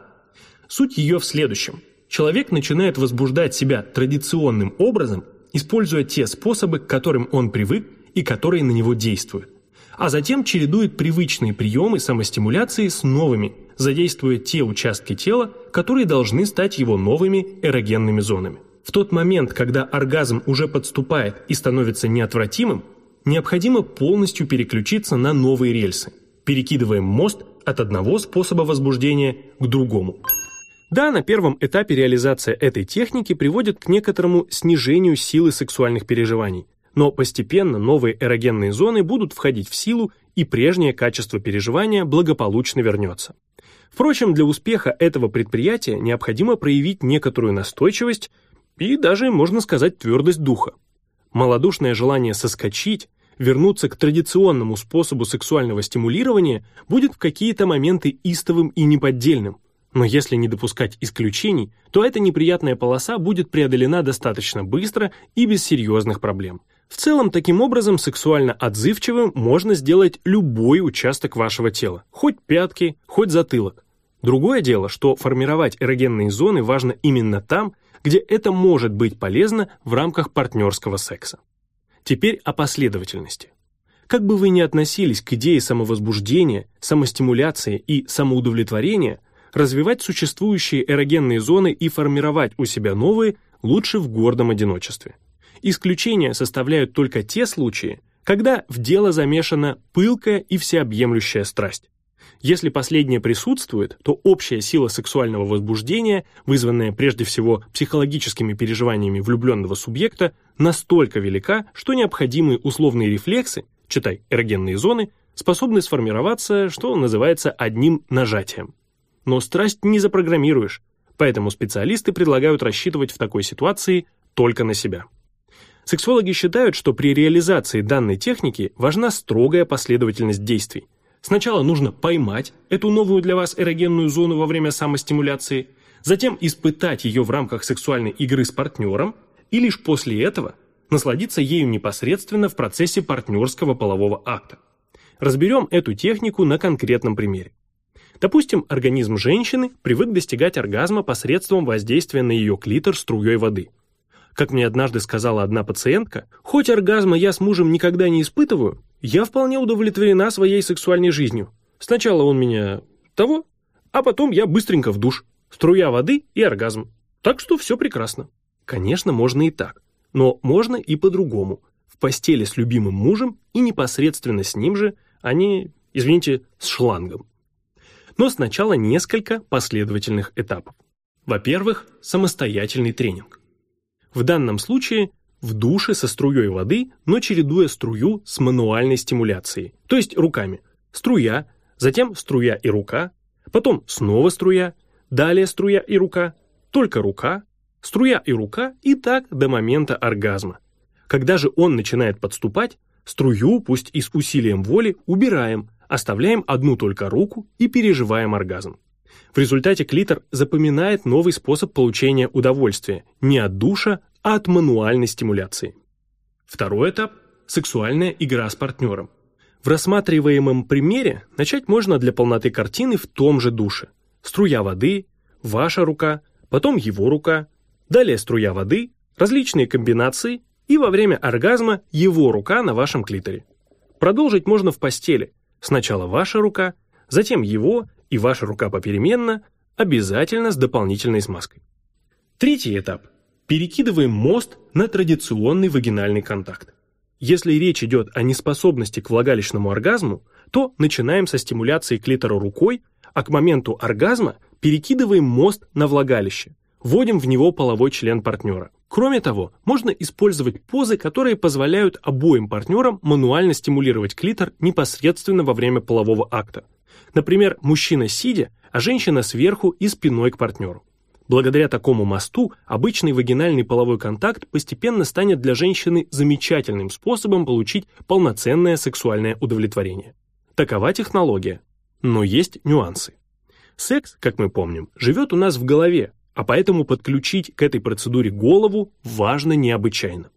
Суть ее в следующем. Человек начинает возбуждать себя традиционным образом, используя те способы, к которым он привык и которые на него действуют. А затем чередует привычные приемы самостимуляции с новыми, задействуя те участки тела, которые должны стать его новыми эрогенными зонами. В тот момент, когда оргазм уже подступает и становится неотвратимым, необходимо полностью переключиться на новые рельсы – перекидываем мост от одного способа возбуждения к другому. Да, на первом этапе реализация этой техники приводит к некоторому снижению силы сексуальных переживаний, но постепенно новые эрогенные зоны будут входить в силу, и прежнее качество переживания благополучно вернется. Впрочем, для успеха этого предприятия необходимо проявить некоторую настойчивость и даже, можно сказать, твердость духа. Молодушное желание соскочить, вернуться к традиционному способу сексуального стимулирования будет в какие-то моменты истовым и неподдельным. Но если не допускать исключений, то эта неприятная полоса будет преодолена достаточно быстро и без серьезных проблем. В целом, таким образом, сексуально отзывчивым можно сделать любой участок вашего тела, хоть пятки, хоть затылок. Другое дело, что формировать эрогенные зоны важно именно там, где это может быть полезно в рамках партнерского секса. Теперь о последовательности. Как бы вы ни относились к идее самовозбуждения, самостимуляции и самоудовлетворения, развивать существующие эрогенные зоны и формировать у себя новые лучше в гордом одиночестве. Исключения составляют только те случаи, когда в дело замешана пылкая и всеобъемлющая страсть. Если последнее присутствует, то общая сила сексуального возбуждения, вызванная прежде всего психологическими переживаниями влюбленного субъекта, настолько велика, что необходимые условные рефлексы, читай эрогенные зоны, способны сформироваться, что называется, одним нажатием. Но страсть не запрограммируешь, поэтому специалисты предлагают рассчитывать в такой ситуации только на себя. Сексологи считают, что при реализации данной техники важна строгая последовательность действий. Сначала нужно поймать эту новую для вас эрогенную зону во время самостимуляции, затем испытать ее в рамках сексуальной игры с партнером и лишь после этого насладиться ею непосредственно в процессе партнерского полового акта. Разберем эту технику на конкретном примере. Допустим, организм женщины привык достигать оргазма посредством воздействия на ее клитор струей воды – как мне однажды сказала одна пациентка, хоть оргазма я с мужем никогда не испытываю, я вполне удовлетворена своей сексуальной жизнью. Сначала он меня того, а потом я быстренько в душ. Струя воды и оргазм. Так что все прекрасно. Конечно, можно и так. Но можно и по-другому. В постели с любимым мужем и непосредственно с ним же, а не, извините, с шлангом. Но сначала несколько последовательных этапов. Во-первых, самостоятельный тренинг. В данном случае в душе со струей воды, но чередуя струю с мануальной стимуляцией, то есть руками. Струя, затем струя и рука, потом снова струя, далее струя и рука, только рука, струя и рука и так до момента оргазма. Когда же он начинает подступать, струю, пусть и с усилием воли, убираем, оставляем одну только руку и переживаем оргазм. В результате клитор запоминает новый способ получения удовольствия не от душа, а от мануальной стимуляции. Второй этап – сексуальная игра с партнером. В рассматриваемом примере начать можно для полноты картины в том же душе. Струя воды, ваша рука, потом его рука, далее струя воды, различные комбинации и во время оргазма его рука на вашем клиторе. Продолжить можно в постели. Сначала ваша рука, затем его и ваша рука попеременно, обязательно с дополнительной смазкой. Третий этап. Перекидываем мост на традиционный вагинальный контакт. Если речь идет о неспособности к влагалищному оргазму, то начинаем со стимуляции клитора рукой, а к моменту оргазма перекидываем мост на влагалище, вводим в него половой член партнера. Кроме того, можно использовать позы, которые позволяют обоим партнерам мануально стимулировать клитор непосредственно во время полового акта. Например, мужчина сидя, а женщина сверху и спиной к партнеру. Благодаря такому мосту обычный вагинальный половой контакт постепенно станет для женщины замечательным способом получить полноценное сексуальное удовлетворение. Такова технология. Но есть нюансы. Секс, как мы помним, живет у нас в голове, а поэтому подключить к этой процедуре голову важно необычайно.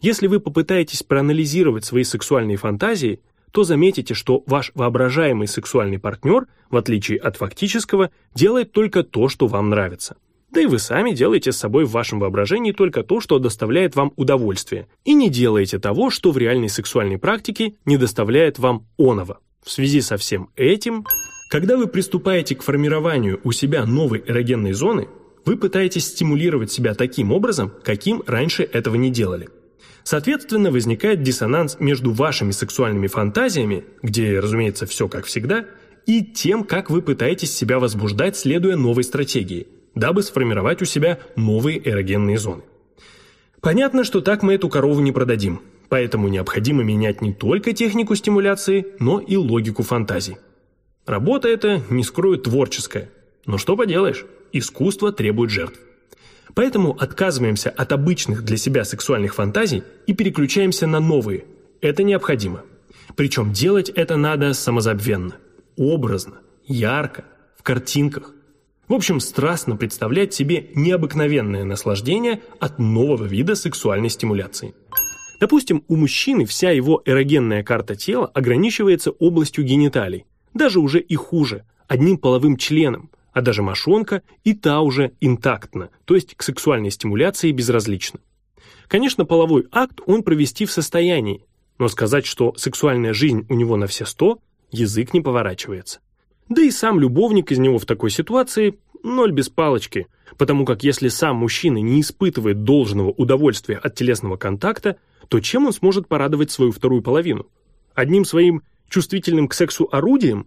Если вы попытаетесь проанализировать свои сексуальные фантазии, то заметите, что ваш воображаемый сексуальный партнер, в отличие от фактического, делает только то, что вам нравится. Да и вы сами делаете с собой в вашем воображении только то, что доставляет вам удовольствие, и не делаете того, что в реальной сексуальной практике не доставляет вам оного. В связи со всем этим, когда вы приступаете к формированию у себя новой эрогенной зоны, вы пытаетесь стимулировать себя таким образом, каким раньше этого не делали. Соответственно, возникает диссонанс между вашими сексуальными фантазиями, где, разумеется, все как всегда, и тем, как вы пытаетесь себя возбуждать, следуя новой стратегии, дабы сформировать у себя новые эрогенные зоны. Понятно, что так мы эту корову не продадим, поэтому необходимо менять не только технику стимуляции, но и логику фантазий. Работа эта, не скрою, творческая. Но что поделаешь, искусство требует жертв. Поэтому отказываемся от обычных для себя сексуальных фантазий и переключаемся на новые. Это необходимо. Причем делать это надо самозабвенно, образно, ярко, в картинках. В общем, страстно представлять себе необыкновенное наслаждение от нового вида сексуальной стимуляции. Допустим, у мужчины вся его эрогенная карта тела ограничивается областью гениталий, даже уже и хуже, одним половым членом, а даже мошонка и та уже интактна, то есть к сексуальной стимуляции безразлична. Конечно, половой акт он провести в состоянии, но сказать, что сексуальная жизнь у него на все сто, язык не поворачивается. Да и сам любовник из него в такой ситуации ноль без палочки, потому как если сам мужчина не испытывает должного удовольствия от телесного контакта, то чем он сможет порадовать свою вторую половину? Одним своим чувствительным к сексу орудием?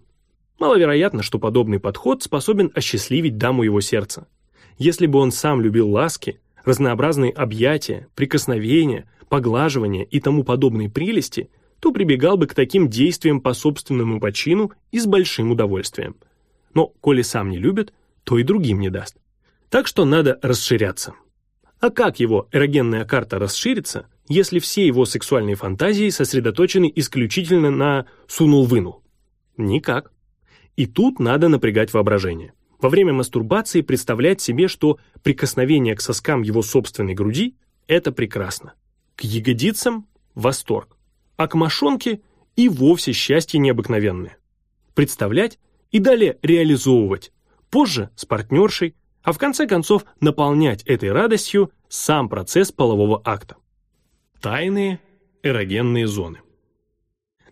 Маловероятно, что подобный подход способен осчастливить даму его сердца. Если бы он сам любил ласки, разнообразные объятия, прикосновения, поглаживания и тому подобные прелести, то прибегал бы к таким действиям по собственному почину и с большим удовольствием. Но, коли сам не любит, то и другим не даст. Так что надо расширяться. А как его эрогенная карта расширится, если все его сексуальные фантазии сосредоточены исключительно на «сунул-вынул»? Никак. И тут надо напрягать воображение. Во время мастурбации представлять себе, что прикосновение к соскам его собственной груди – это прекрасно. К ягодицам – восторг. А к мошонке – и вовсе счастье необыкновенное. Представлять и далее реализовывать. Позже с партнершей, а в конце концов наполнять этой радостью сам процесс полового акта. Тайные эрогенные зоны.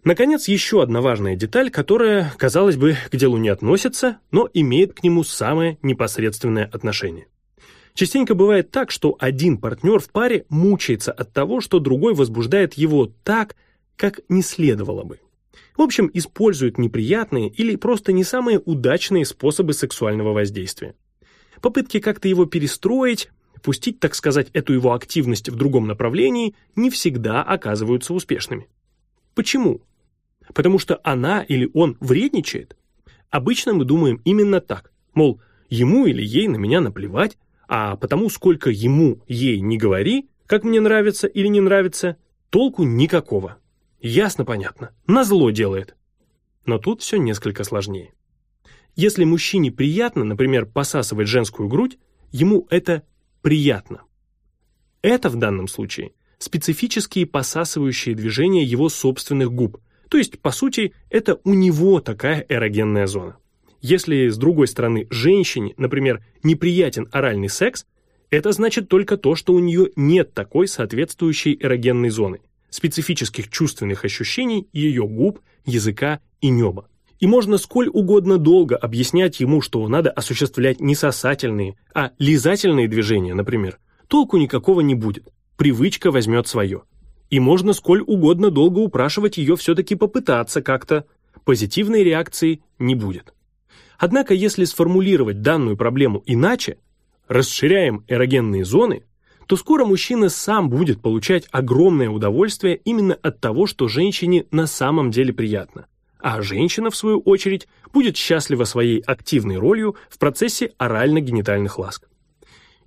Наконец, еще одна важная деталь, которая, казалось бы, к делу не относится, но имеет к нему самое непосредственное отношение. Частенько бывает так, что один партнер в паре мучается от того, что другой возбуждает его так, как не следовало бы. В общем, использует неприятные или просто не самые удачные способы сексуального воздействия. Попытки как-то его перестроить, пустить, так сказать, эту его активность в другом направлении, не всегда оказываются успешными. Почему? Потому что она или он вредничает? Обычно мы думаем именно так, мол, ему или ей на меня наплевать, а потому сколько ему, ей не говори, как мне нравится или не нравится, толку никакого. Ясно понятно, назло делает. Но тут все несколько сложнее. Если мужчине приятно, например, посасывать женскую грудь, ему это приятно. Это в данном случае специфические посасывающие движения его собственных губ, то есть, по сути, это у него такая эрогенная зона. Если, с другой стороны, женщине, например, неприятен оральный секс, это значит только то, что у нее нет такой соответствующей эрогенной зоны, специфических чувственных ощущений ее губ, языка и неба. И можно сколь угодно долго объяснять ему, что надо осуществлять не сосательные, а лизательные движения, например. Толку никакого не будет. Привычка возьмет свое и можно сколь угодно долго упрашивать ее все-таки попытаться как-то. Позитивной реакции не будет. Однако, если сформулировать данную проблему иначе, расширяем эрогенные зоны, то скоро мужчина сам будет получать огромное удовольствие именно от того, что женщине на самом деле приятно. А женщина, в свою очередь, будет счастлива своей активной ролью в процессе орально-генитальных ласк.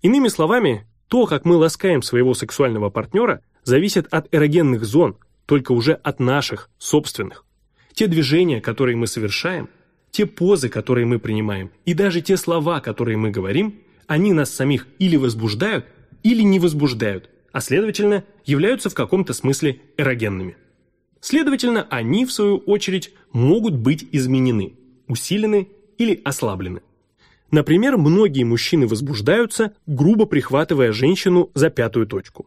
Иными словами, то, как мы ласкаем своего сексуального партнера, зависит от эрогенных зон, только уже от наших, собственных. Те движения, которые мы совершаем, те позы, которые мы принимаем, и даже те слова, которые мы говорим, они нас самих или возбуждают, или не возбуждают, а следовательно, являются в каком-то смысле эрогенными. Следовательно, они, в свою очередь, могут быть изменены, усилены или ослаблены. Например, многие мужчины возбуждаются, грубо прихватывая женщину за пятую точку.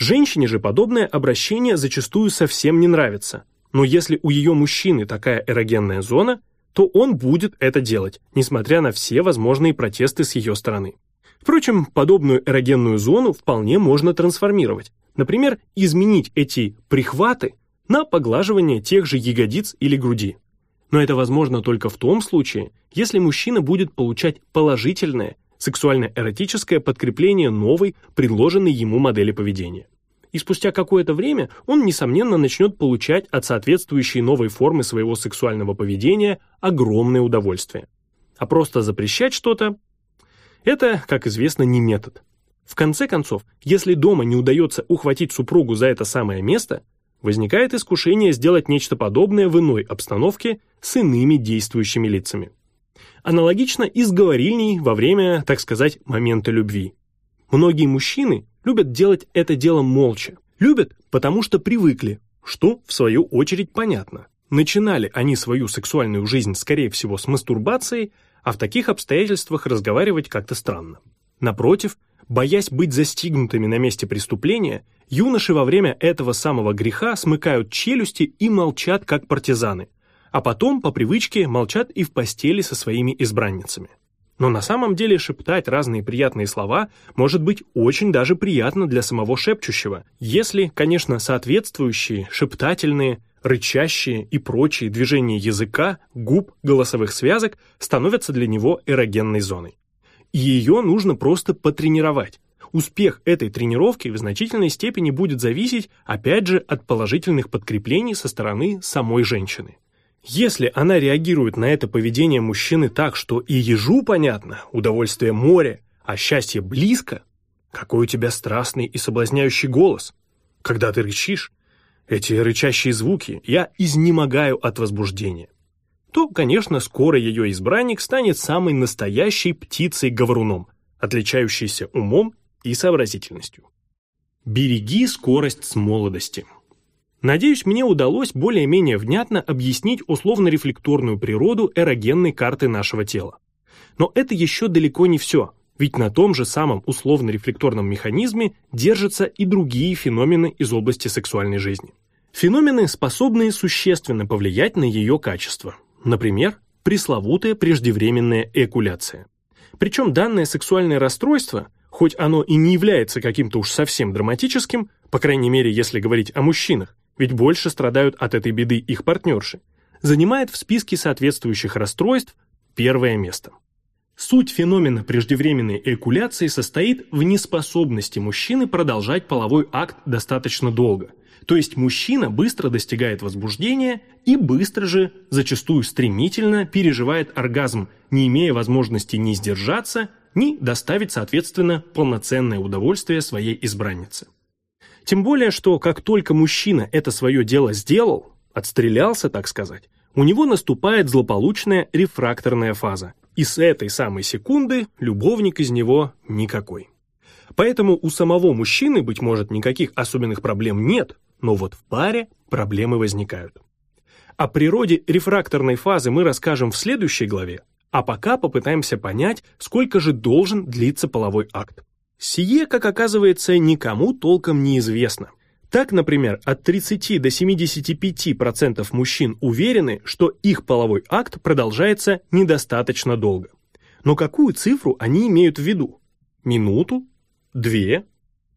Женщине же подобное обращение зачастую совсем не нравится. Но если у ее мужчины такая эрогенная зона, то он будет это делать, несмотря на все возможные протесты с ее стороны. Впрочем, подобную эрогенную зону вполне можно трансформировать. Например, изменить эти прихваты на поглаживание тех же ягодиц или груди. Но это возможно только в том случае, если мужчина будет получать положительное, сексуально-эротическое подкрепление новой, предложенной ему модели поведения. И спустя какое-то время он, несомненно, начнет получать от соответствующей новой формы своего сексуального поведения огромное удовольствие. А просто запрещать что-то – это, как известно, не метод. В конце концов, если дома не удается ухватить супругу за это самое место, возникает искушение сделать нечто подобное в иной обстановке с иными действующими лицами. Аналогично и с говорильней во время, так сказать, момента любви. Многие мужчины любят делать это дело молча. Любят, потому что привыкли, что, в свою очередь, понятно. Начинали они свою сексуальную жизнь, скорее всего, с мастурбацией, а в таких обстоятельствах разговаривать как-то странно. Напротив, боясь быть застигнутыми на месте преступления, юноши во время этого самого греха смыкают челюсти и молчат, как партизаны, а потом, по привычке, молчат и в постели со своими избранницами. Но на самом деле шептать разные приятные слова может быть очень даже приятно для самого шепчущего, если, конечно, соответствующие, шептательные, рычащие и прочие движения языка, губ, голосовых связок становятся для него эрогенной зоной. И ее нужно просто потренировать. Успех этой тренировки в значительной степени будет зависеть, опять же, от положительных подкреплений со стороны самой женщины. Если она реагирует на это поведение мужчины так, что и ежу понятно, удовольствие море, а счастье близко, какой у тебя страстный и соблазняющий голос. Когда ты рычишь, эти рычащие звуки, я изнемогаю от возбуждения. То, конечно, скоро ее избранник станет самой настоящей птицей-говоруном, отличающейся умом и сообразительностью. Береги скорость с молодости. Надеюсь, мне удалось более-менее внятно объяснить условно-рефлекторную природу эрогенной карты нашего тела. Но это еще далеко не все, ведь на том же самом условно-рефлекторном механизме держатся и другие феномены из области сексуальной жизни. Феномены, способные существенно повлиять на ее качество. Например, пресловутая преждевременная экуляция. Причем данное сексуальное расстройство, хоть оно и не является каким-то уж совсем драматическим, по крайней мере, если говорить о мужчинах, ведь больше страдают от этой беды их партнерши, занимает в списке соответствующих расстройств первое место. Суть феномена преждевременной эякуляции состоит в неспособности мужчины продолжать половой акт достаточно долго. То есть мужчина быстро достигает возбуждения и быстро же, зачастую стремительно, переживает оргазм, не имея возможности ни сдержаться, ни доставить, соответственно, полноценное удовольствие своей избраннице. Тем более, что как только мужчина это свое дело сделал, отстрелялся, так сказать, у него наступает злополучная рефракторная фаза, и с этой самой секунды любовник из него никакой. Поэтому у самого мужчины, быть может, никаких особенных проблем нет, но вот в паре проблемы возникают. О природе рефракторной фазы мы расскажем в следующей главе, а пока попытаемся понять, сколько же должен длиться половой акт. Сие, как оказывается, никому толком не известно. Так, например, от 30 до 75% мужчин уверены, что их половой акт продолжается недостаточно долго. Но какую цифру они имеют в виду? Минуту? Две?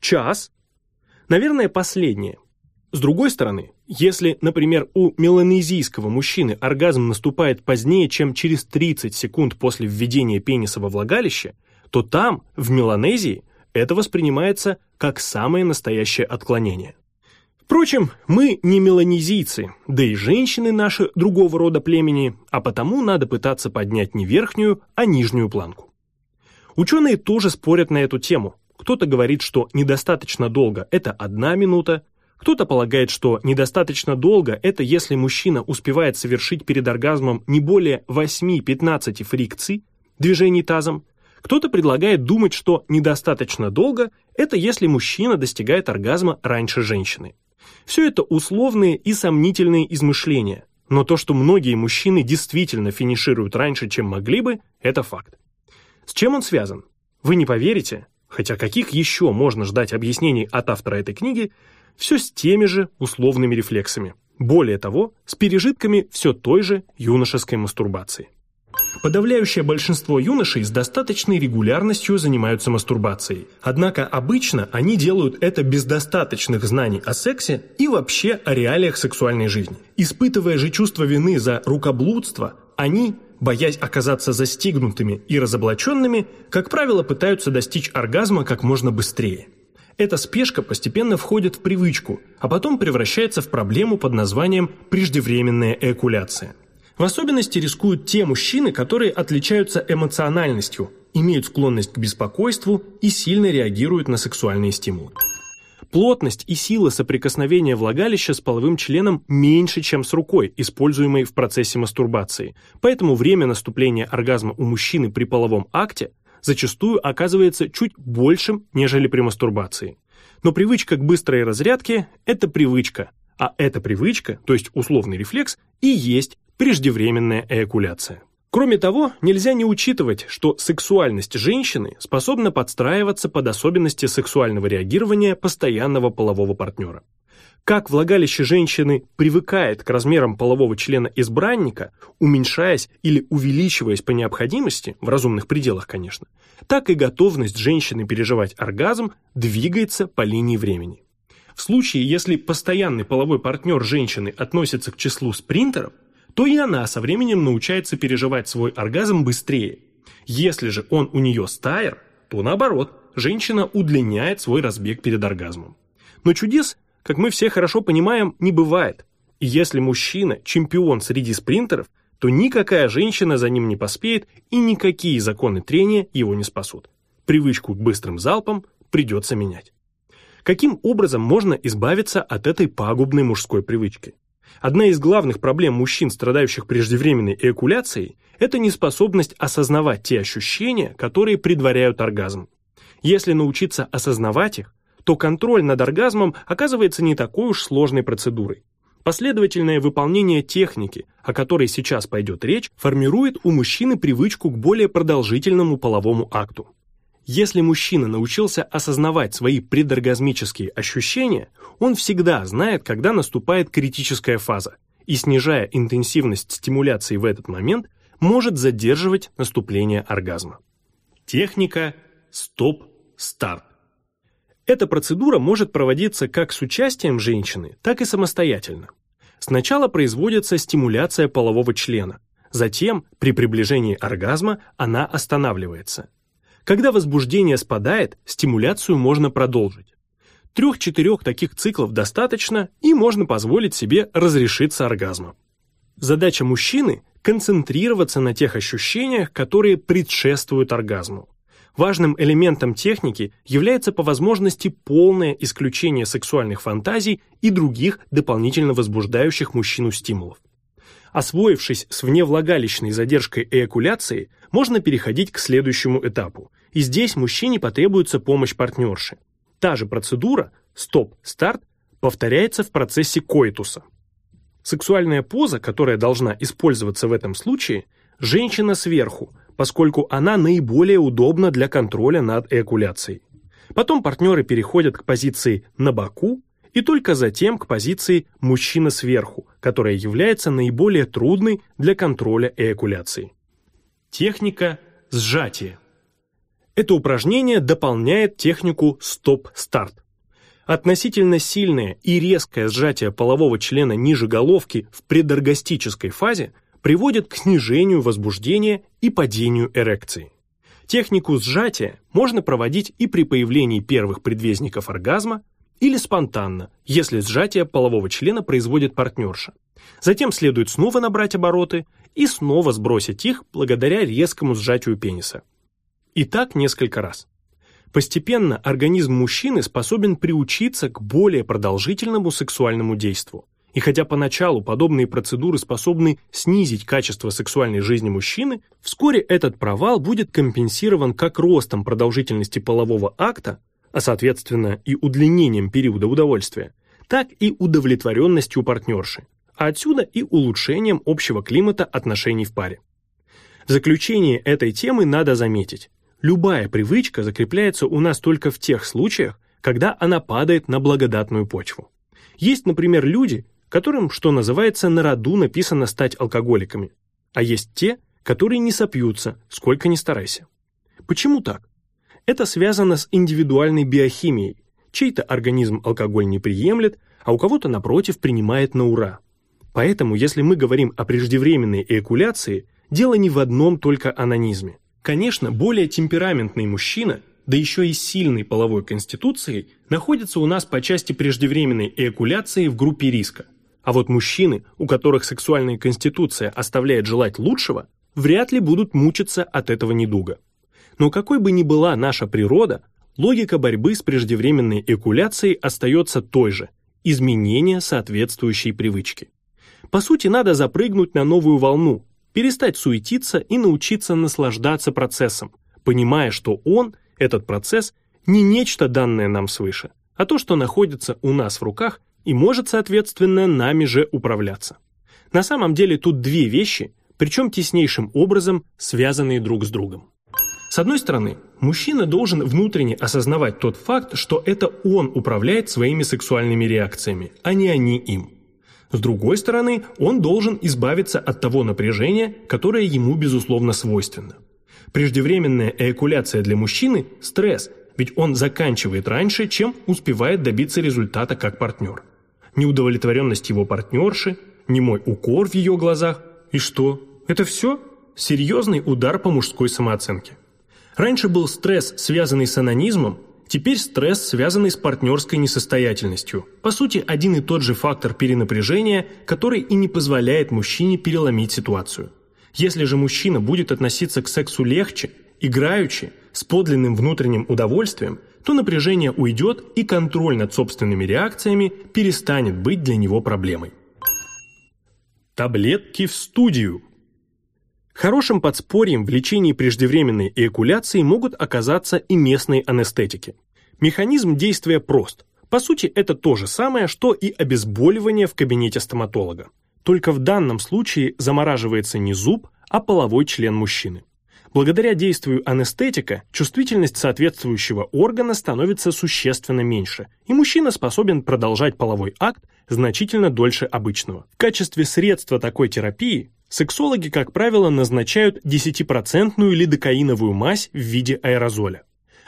Час? Наверное, последнее. С другой стороны, если, например, у меланезийского мужчины оргазм наступает позднее, чем через 30 секунд после введения пениса во влагалище, то там, в Меланезии, это воспринимается как самое настоящее отклонение. Впрочем, мы не меланезийцы, да и женщины наши другого рода племени, а потому надо пытаться поднять не верхнюю, а нижнюю планку. Ученые тоже спорят на эту тему. Кто-то говорит, что недостаточно долго – это одна минута, кто-то полагает, что недостаточно долго – это если мужчина успевает совершить перед оргазмом не более 8-15 фрикций, движений тазом, кто-то предлагает думать, что недостаточно долго – это если мужчина достигает оргазма раньше женщины. Все это условные и сомнительные измышления, но то, что многие мужчины действительно финишируют раньше, чем могли бы, это факт. С чем он связан? Вы не поверите, хотя каких еще можно ждать объяснений от автора этой книги, все с теми же условными рефлексами. Более того, с пережитками все той же юношеской мастурбации. Подавляющее большинство юношей с достаточной регулярностью занимаются мастурбацией. Однако обычно они делают это без достаточных знаний о сексе и вообще о реалиях сексуальной жизни. Испытывая же чувство вины за рукоблудство, они, боясь оказаться застигнутыми и разоблаченными, как правило, пытаются достичь оргазма как можно быстрее. Эта спешка постепенно входит в привычку, а потом превращается в проблему под названием преждевременная эякуляция. В особенности рискуют те мужчины, которые отличаются эмоциональностью, имеют склонность к беспокойству и сильно реагируют на сексуальные стимулы. Плотность и сила соприкосновения влагалища с половым членом меньше, чем с рукой, используемой в процессе мастурбации, поэтому время наступления оргазма у мужчины при половом акте зачастую оказывается чуть большим, нежели при мастурбации. Но привычка к быстрой разрядке – это привычка, а эта привычка, то есть условный рефлекс, и есть преждевременная эякуляция. Кроме того, нельзя не учитывать, что сексуальность женщины способна подстраиваться под особенности сексуального реагирования постоянного полового партнера. Как влагалище женщины привыкает к размерам полового члена избранника, уменьшаясь или увеличиваясь по необходимости, в разумных пределах, конечно, так и готовность женщины переживать оргазм двигается по линии времени. В случае, если постоянный половой партнер женщины относится к числу спринтеров, то и она со временем научается переживать свой оргазм быстрее. Если же он у нее стайер, то наоборот, женщина удлиняет свой разбег перед оргазмом. Но чудес, как мы все хорошо понимаем, не бывает. И если мужчина – чемпион среди спринтеров, то никакая женщина за ним не поспеет и никакие законы трения его не спасут. Привычку к быстрым залпам придется менять. Каким образом можно избавиться от этой пагубной мужской привычки? Одна из главных проблем мужчин, страдающих преждевременной эякуляцией, это неспособность осознавать те ощущения, которые предваряют оргазм. Если научиться осознавать их, то контроль над оргазмом оказывается не такой уж сложной процедурой. Последовательное выполнение техники, о которой сейчас пойдет речь, формирует у мужчины привычку к более продолжительному половому акту. Если мужчина научился осознавать свои предоргазмические ощущения, он всегда знает, когда наступает критическая фаза, и, снижая интенсивность стимуляции в этот момент, может задерживать наступление оргазма. Техника стоп-старт. Эта процедура может проводиться как с участием женщины, так и самостоятельно. Сначала производится стимуляция полового члена, затем, при приближении оргазма, она останавливается – когда возбуждение спадает, стимуляцию можно продолжить. Трех-четырех таких циклов достаточно, и можно позволить себе разрешиться оргазмом. Задача мужчины – концентрироваться на тех ощущениях, которые предшествуют оргазму. Важным элементом техники является по возможности полное исключение сексуальных фантазий и других дополнительно возбуждающих мужчину стимулов. Освоившись с вневлагалищной задержкой эякуляции, можно переходить к следующему этапу, и здесь мужчине потребуется помощь партнерши. Та же процедура, стоп-старт, повторяется в процессе коитуса. Сексуальная поза, которая должна использоваться в этом случае, женщина сверху, поскольку она наиболее удобна для контроля над эякуляцией. Потом партнеры переходят к позиции на боку, и только затем к позиции «мужчина сверху», которая является наиболее трудной для контроля эякуляции. Техника сжатия. Это упражнение дополняет технику стоп-старт. Относительно сильное и резкое сжатие полового члена ниже головки в предоргастической фазе приводит к снижению возбуждения и падению эрекции. Технику сжатия можно проводить и при появлении первых предвестников оргазма, или спонтанно, если сжатие полового члена производит партнерша. Затем следует снова набрать обороты и снова сбросить их благодаря резкому сжатию пениса. И так несколько раз. Постепенно организм мужчины способен приучиться к более продолжительному сексуальному действу. И хотя поначалу подобные процедуры способны снизить качество сексуальной жизни мужчины, вскоре этот провал будет компенсирован как ростом продолжительности полового акта, а соответственно и удлинением периода удовольствия, так и удовлетворенностью партнерши, а отсюда и улучшением общего климата отношений в паре. В заключение этой темы надо заметить, любая привычка закрепляется у нас только в тех случаях, когда она падает на благодатную почву. Есть, например, люди, которым, что называется, на роду написано стать алкоголиками, а есть те, которые не сопьются, сколько ни старайся. Почему так? Это связано с индивидуальной биохимией. Чей-то организм алкоголь не приемлет, а у кого-то, напротив, принимает на ура. Поэтому, если мы говорим о преждевременной эякуляции, дело не в одном только анонизме. Конечно, более темпераментный мужчина, да еще и сильной половой конституцией, находится у нас по части преждевременной эякуляции в группе риска. А вот мужчины, у которых сексуальная конституция оставляет желать лучшего, вряд ли будут мучиться от этого недуга. Но какой бы ни была наша природа, Логика борьбы с преждевременной экуляцией остается той же – изменение соответствующей привычки. По сути, надо запрыгнуть на новую волну, перестать суетиться и научиться наслаждаться процессом, понимая, что он, этот процесс, не нечто данное нам свыше, а то, что находится у нас в руках и может, соответственно, нами же управляться. На самом деле тут две вещи, причем теснейшим образом связанные друг с другом. С одной стороны, мужчина должен внутренне осознавать тот факт, что это он управляет своими сексуальными реакциями, а не они им. С другой стороны, он должен избавиться от того напряжения, которое ему безусловно свойственно. Преждевременная эякуляция для мужчины – стресс, ведь он заканчивает раньше, чем успевает добиться результата как партнер. Неудовлетворенность его партнерши, немой укор в ее глазах. И что? Это все? Серьезный удар по мужской самооценке. Раньше был стресс, связанный с анонизмом, теперь стресс, связанный с партнерской несостоятельностью. По сути, один и тот же фактор перенапряжения, который и не позволяет мужчине переломить ситуацию. Если же мужчина будет относиться к сексу легче, играючи, с подлинным внутренним удовольствием, то напряжение уйдет и контроль над собственными реакциями перестанет быть для него проблемой. Таблетки в студию. Хорошим подспорьем в лечении преждевременной эякуляции могут оказаться и местные анестетики. Механизм действия прост. По сути, это то же самое, что и обезболивание в кабинете стоматолога. Только в данном случае замораживается не зуб, а половой член мужчины. Благодаря действию анестетика чувствительность соответствующего органа становится существенно меньше, и мужчина способен продолжать половой акт значительно дольше обычного. В качестве средства такой терапии Сексологи, как правило, назначают 10% лидокаиновую мазь в виде аэрозоля.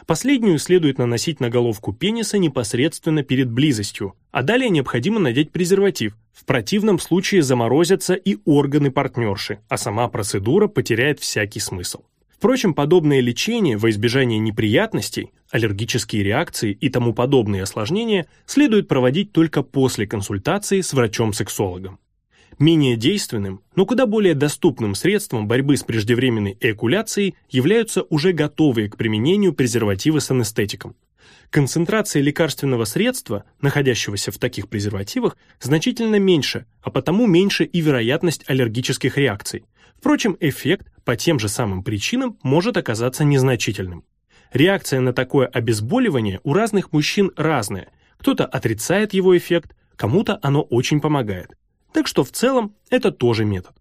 Последнюю следует наносить на головку пениса непосредственно перед близостью, а далее необходимо надеть презерватив. В противном случае заморозятся и органы партнерши, а сама процедура потеряет всякий смысл. Впрочем, подобное лечение во избежание неприятностей, аллергические реакции и тому подобные осложнения следует проводить только после консультации с врачом-сексологом. Менее действенным, но куда более доступным средством борьбы с преждевременной эякуляцией являются уже готовые к применению презервативы с анестетиком. Концентрация лекарственного средства, находящегося в таких презервативах, значительно меньше, а потому меньше и вероятность аллергических реакций. Впрочем, эффект по тем же самым причинам может оказаться незначительным. Реакция на такое обезболивание у разных мужчин разная. Кто-то отрицает его эффект, кому-то оно очень помогает. Так что в целом это тоже метод.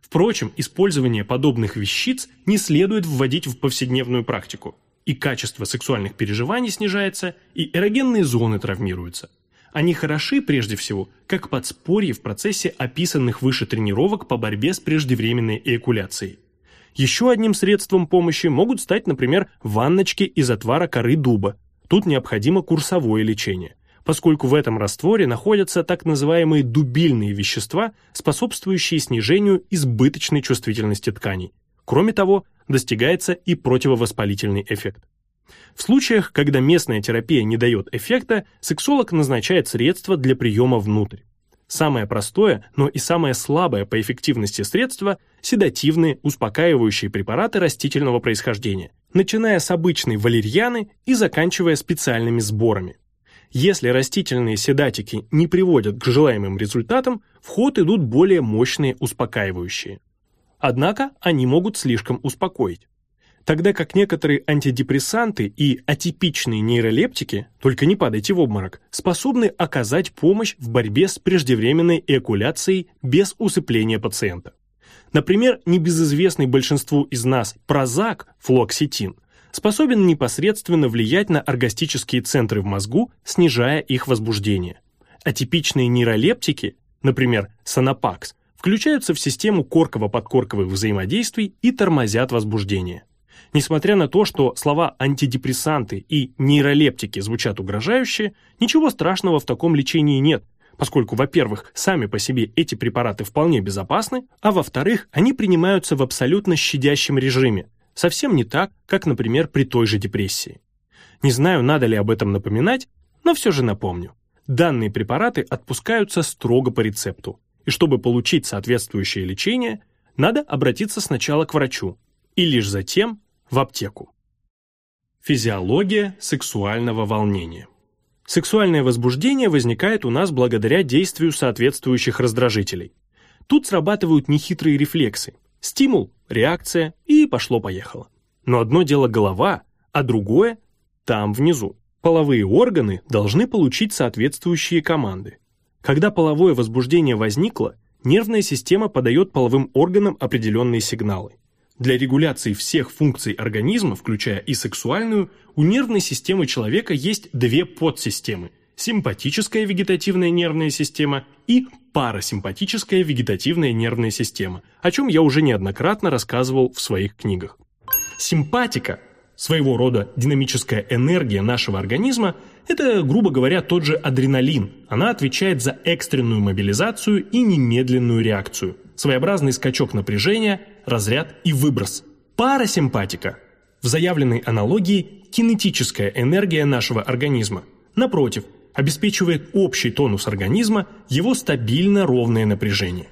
Впрочем, использование подобных вещиц не следует вводить в повседневную практику. И качество сексуальных переживаний снижается, и эрогенные зоны травмируются. Они хороши, прежде всего, как подспорье в процессе описанных выше тренировок по борьбе с преждевременной эякуляцией. Еще одним средством помощи могут стать, например, ванночки из отвара коры дуба. Тут необходимо курсовое лечение поскольку в этом растворе находятся так называемые дубильные вещества, способствующие снижению избыточной чувствительности тканей. Кроме того, достигается и противовоспалительный эффект. В случаях, когда местная терапия не дает эффекта, сексолог назначает средства для приема внутрь. Самое простое, но и самое слабое по эффективности средство – седативные, успокаивающие препараты растительного происхождения, начиная с обычной валерьяны и заканчивая специальными сборами. Если растительные седатики не приводят к желаемым результатам, в ход идут более мощные успокаивающие. Однако они могут слишком успокоить. Тогда как некоторые антидепрессанты и атипичные нейролептики, только не падайте в обморок, способны оказать помощь в борьбе с преждевременной эякуляцией без усыпления пациента. Например, небезызвестный большинству из нас прозак, флуоксетин – способен непосредственно влиять на оргастические центры в мозгу, снижая их возбуждение. Атипичные нейролептики, например, санапакс, включаются в систему корково-подкорковых взаимодействий и тормозят возбуждение. Несмотря на то, что слова антидепрессанты и нейролептики звучат угрожающе, ничего страшного в таком лечении нет, поскольку, во-первых, сами по себе эти препараты вполне безопасны, а во-вторых, они принимаются в абсолютно щадящем режиме, совсем не так, как, например, при той же депрессии. Не знаю, надо ли об этом напоминать, но все же напомню. Данные препараты отпускаются строго по рецепту, и чтобы получить соответствующее лечение, надо обратиться сначала к врачу, и лишь затем в аптеку. Физиология сексуального волнения. Сексуальное возбуждение возникает у нас благодаря действию соответствующих раздражителей. Тут срабатывают нехитрые рефлексы. Стимул, реакция и пошло-поехало. Но одно дело голова, а другое там внизу. Половые органы должны получить соответствующие команды. Когда половое возбуждение возникло, нервная система подает половым органам определенные сигналы. Для регуляции всех функций организма, включая и сексуальную, у нервной системы человека есть две подсистемы – симпатическая вегетативная нервная система и парасимпатическая вегетативная нервная система, о чем я уже неоднократно рассказывал в своих книгах. Симпатика, своего рода динамическая энергия нашего организма, это, грубо говоря, тот же адреналин. Она отвечает за экстренную мобилизацию и немедленную реакцию. Своеобразный скачок напряжения, разряд и выброс. Парасимпатика. В заявленной аналогии кинетическая энергия нашего организма. Напротив, обеспечивает общий тонус организма, его стабильно ровное напряжение.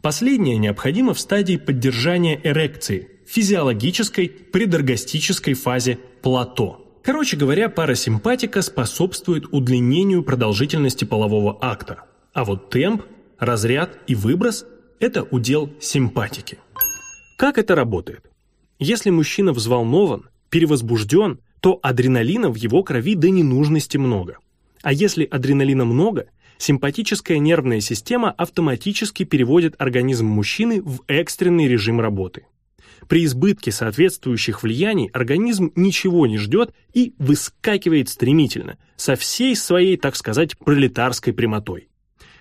Последнее необходимо в стадии поддержания эрекции, физиологической предоргастической фазе плато. Короче говоря, парасимпатика способствует удлинению продолжительности полового акта, а вот темп, разряд и выброс – это удел симпатики. Как это работает? Если мужчина взволнован, перевозбужден, то адреналина в его крови до ненужности много. А если адреналина много, симпатическая нервная система автоматически переводит организм мужчины в экстренный режим работы. При избытке соответствующих влияний организм ничего не ждет и выскакивает стремительно, со всей своей, так сказать, пролетарской прямотой.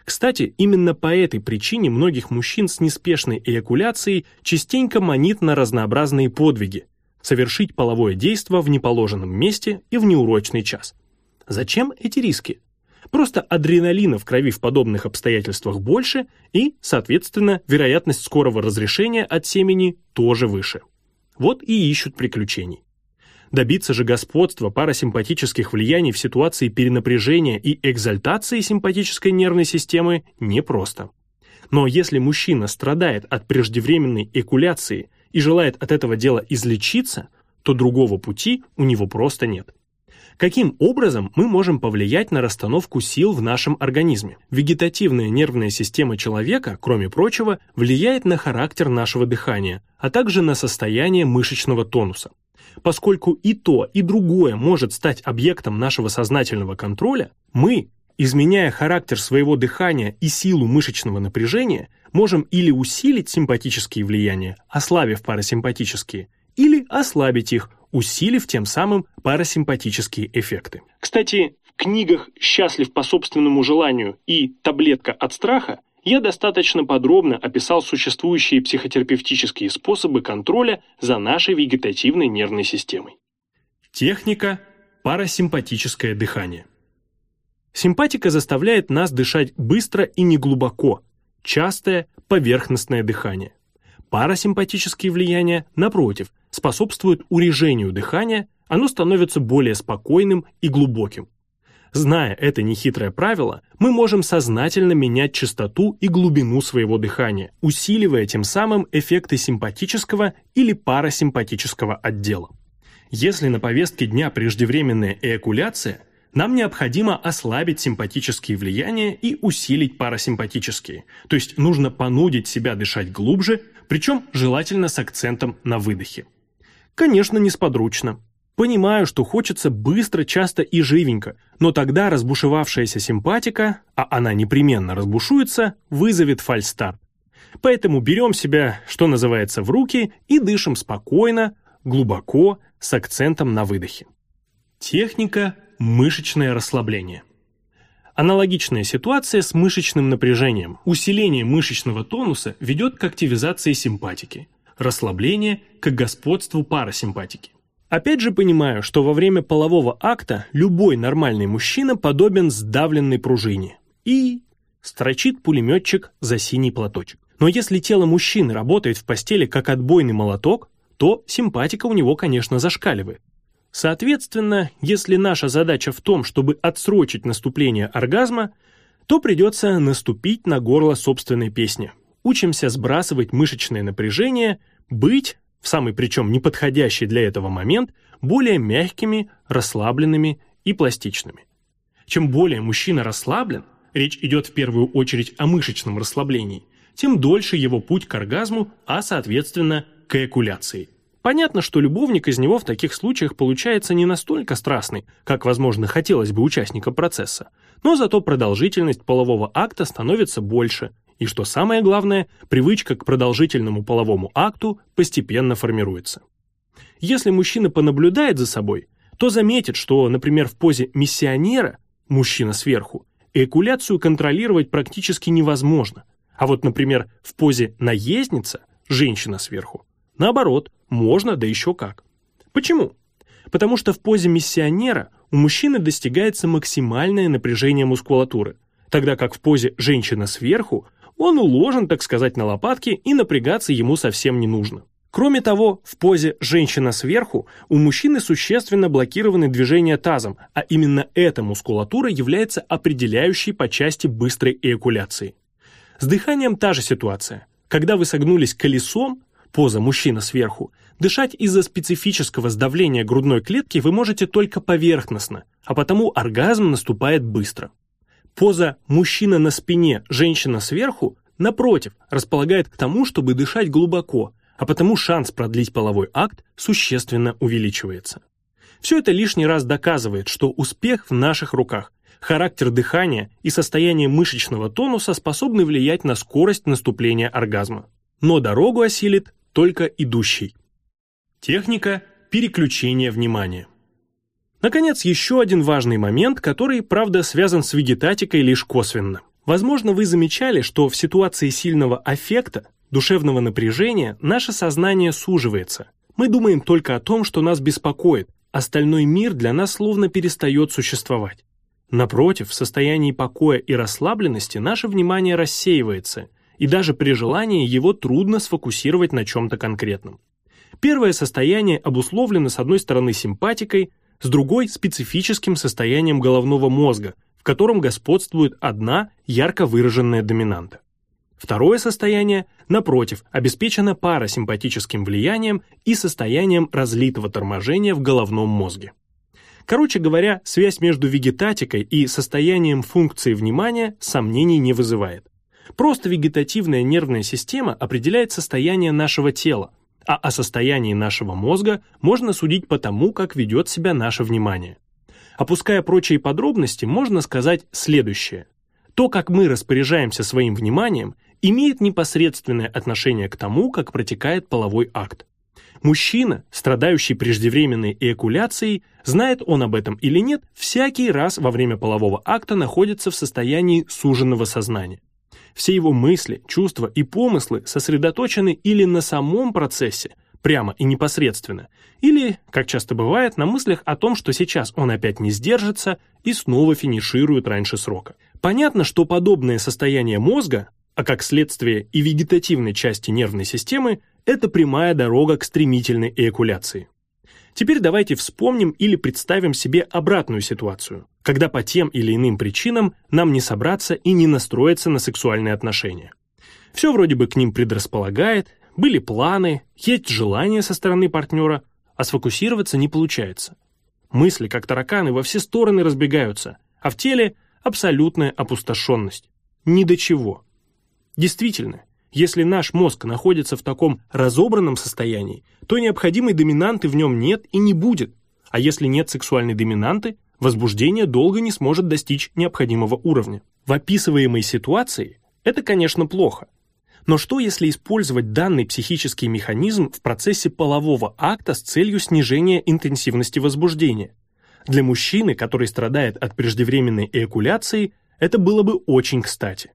Кстати, именно по этой причине многих мужчин с неспешной эякуляцией частенько манит на разнообразные подвиги – совершить половое действо в неположенном месте и в неурочный час. Зачем эти риски? Просто адреналина в крови в подобных обстоятельствах больше и, соответственно, вероятность скорого разрешения от семени тоже выше. Вот и ищут приключений. Добиться же господства парасимпатических влияний в ситуации перенапряжения и экзальтации симпатической нервной системы непросто. Но если мужчина страдает от преждевременной экуляции и желает от этого дела излечиться, то другого пути у него просто нет. Каким образом мы можем повлиять на расстановку сил в нашем организме? Вегетативная нервная система человека, кроме прочего, влияет на характер нашего дыхания, а также на состояние мышечного тонуса. Поскольку и то, и другое может стать объектом нашего сознательного контроля, мы, изменяя характер своего дыхания и силу мышечного напряжения, можем или усилить симпатические влияния, ослабив парасимпатические, или ослабить их, усилив тем самым парасимпатические эффекты. Кстати, в книгах «Счастлив по собственному желанию» и «Таблетка от страха» я достаточно подробно описал существующие психотерапевтические способы контроля за нашей вегетативной нервной системой. Техника парасимпатическое дыхание. Симпатика заставляет нас дышать быстро и неглубоко, частое поверхностное дыхание. Парасимпатические влияния, напротив, способствуют урежению дыхания, оно становится более спокойным и глубоким. Зная это нехитрое правило, мы можем сознательно менять частоту и глубину своего дыхания, усиливая тем самым эффекты симпатического или парасимпатического отдела. Если на повестке дня преждевременная эякуляция, нам необходимо ослабить симпатические влияния и усилить парасимпатические, то есть нужно понудить себя дышать глубже, причем желательно с акцентом на выдохе. Конечно, несподручно. Понимаю, что хочется быстро, часто и живенько, но тогда разбушевавшаяся симпатика, а она непременно разбушуется, вызовет фальстарт. Поэтому берем себя, что называется, в руки и дышим спокойно, глубоко, с акцентом на выдохе. Техника мышечное расслабление. Аналогичная ситуация с мышечным напряжением. Усиление мышечного тонуса ведет к активизации симпатики расслабление к господству парасимпатики. Опять же понимаю, что во время полового акта любой нормальный мужчина подобен сдавленной пружине и строчит пулеметчик за синий платочек. Но если тело мужчины работает в постели как отбойный молоток, то симпатика у него, конечно, зашкаливает. Соответственно, если наша задача в том, чтобы отсрочить наступление оргазма, то придется наступить на горло собственной песни, учимся сбрасывать мышечное напряжение, быть в самый причем неподходящий для этого момент, более мягкими, расслабленными и пластичными. Чем более мужчина расслаблен, речь идет в первую очередь о мышечном расслаблении, тем дольше его путь к оргазму, а соответственно к эякуляции. Понятно, что любовник из него в таких случаях получается не настолько страстный, как, возможно, хотелось бы участникам процесса, но зато продолжительность полового акта становится больше, и, что самое главное, привычка к продолжительному половому акту постепенно формируется. Если мужчина понаблюдает за собой, то заметит, что, например, в позе миссионера, мужчина сверху, эякуляцию контролировать практически невозможно, а вот, например, в позе наездница, женщина сверху, наоборот, можно, да еще как. Почему? Потому что в позе миссионера у мужчины достигается максимальное напряжение мускулатуры, тогда как в позе женщина сверху он уложен, так сказать, на лопатки и напрягаться ему совсем не нужно. Кроме того, в позе «женщина сверху» у мужчины существенно блокированы движения тазом, а именно эта мускулатура является определяющей по части быстрой эякуляции. С дыханием та же ситуация. Когда вы согнулись колесом, поза «мужчина сверху», дышать из-за специфического сдавления грудной клетки вы можете только поверхностно, а потому оргазм наступает быстро. Поза «мужчина на спине, женщина сверху» напротив, располагает к тому, чтобы дышать глубоко, а потому шанс продлить половой акт существенно увеличивается. Все это лишний раз доказывает, что успех в наших руках, характер дыхания и состояние мышечного тонуса способны влиять на скорость наступления оргазма. Но дорогу осилит только идущий. Техника переключения внимания. Наконец, еще один важный момент, который, правда, связан с вегетатикой лишь косвенно. Возможно, вы замечали, что в ситуации сильного аффекта, душевного напряжения, наше сознание суживается. Мы думаем только о том, что нас беспокоит, остальной мир для нас словно перестает существовать. Напротив, в состоянии покоя и расслабленности наше внимание рассеивается, и даже при желании его трудно сфокусировать на чем-то конкретном. Первое состояние обусловлено с одной стороны симпатикой, с другой – специфическим состоянием головного мозга, в котором господствует одна ярко выраженная доминанта. Второе состояние, напротив, обеспечено парасимпатическим влиянием и состоянием разлитого торможения в головном мозге. Короче говоря, связь между вегетатикой и состоянием функции внимания сомнений не вызывает. Просто вегетативная нервная система определяет состояние нашего тела, а о состоянии нашего мозга можно судить по тому, как ведет себя наше внимание. Опуская прочие подробности, можно сказать следующее. То, как мы распоряжаемся своим вниманием, имеет непосредственное отношение к тому, как протекает половой акт. Мужчина, страдающий преждевременной эякуляцией, знает он об этом или нет, всякий раз во время полового акта находится в состоянии суженного сознания. Все его мысли, чувства и помыслы сосредоточены или на самом процессе, прямо и непосредственно, или, как часто бывает, на мыслях о том, что сейчас он опять не сдержится и снова финиширует раньше срока. Понятно, что подобное состояние мозга, а как следствие и вегетативной части нервной системы, это прямая дорога к стремительной эякуляции. Теперь давайте вспомним или представим себе обратную ситуацию, когда по тем или иным причинам нам не собраться и не настроиться на сексуальные отношения. Все вроде бы к ним предрасполагает, были планы, есть желание со стороны партнера, а сфокусироваться не получается. Мысли, как тараканы, во все стороны разбегаются, а в теле абсолютная опустошенность. Ни до чего. Действительно, если наш мозг находится в таком разобранном состоянии, то необходимой доминанты в нем нет и не будет. А если нет сексуальной доминанты, возбуждение долго не сможет достичь необходимого уровня. В описываемой ситуации это, конечно, плохо. Но что, если использовать данный психический механизм в процессе полового акта с целью снижения интенсивности возбуждения? Для мужчины, который страдает от преждевременной эякуляции, это было бы очень кстати.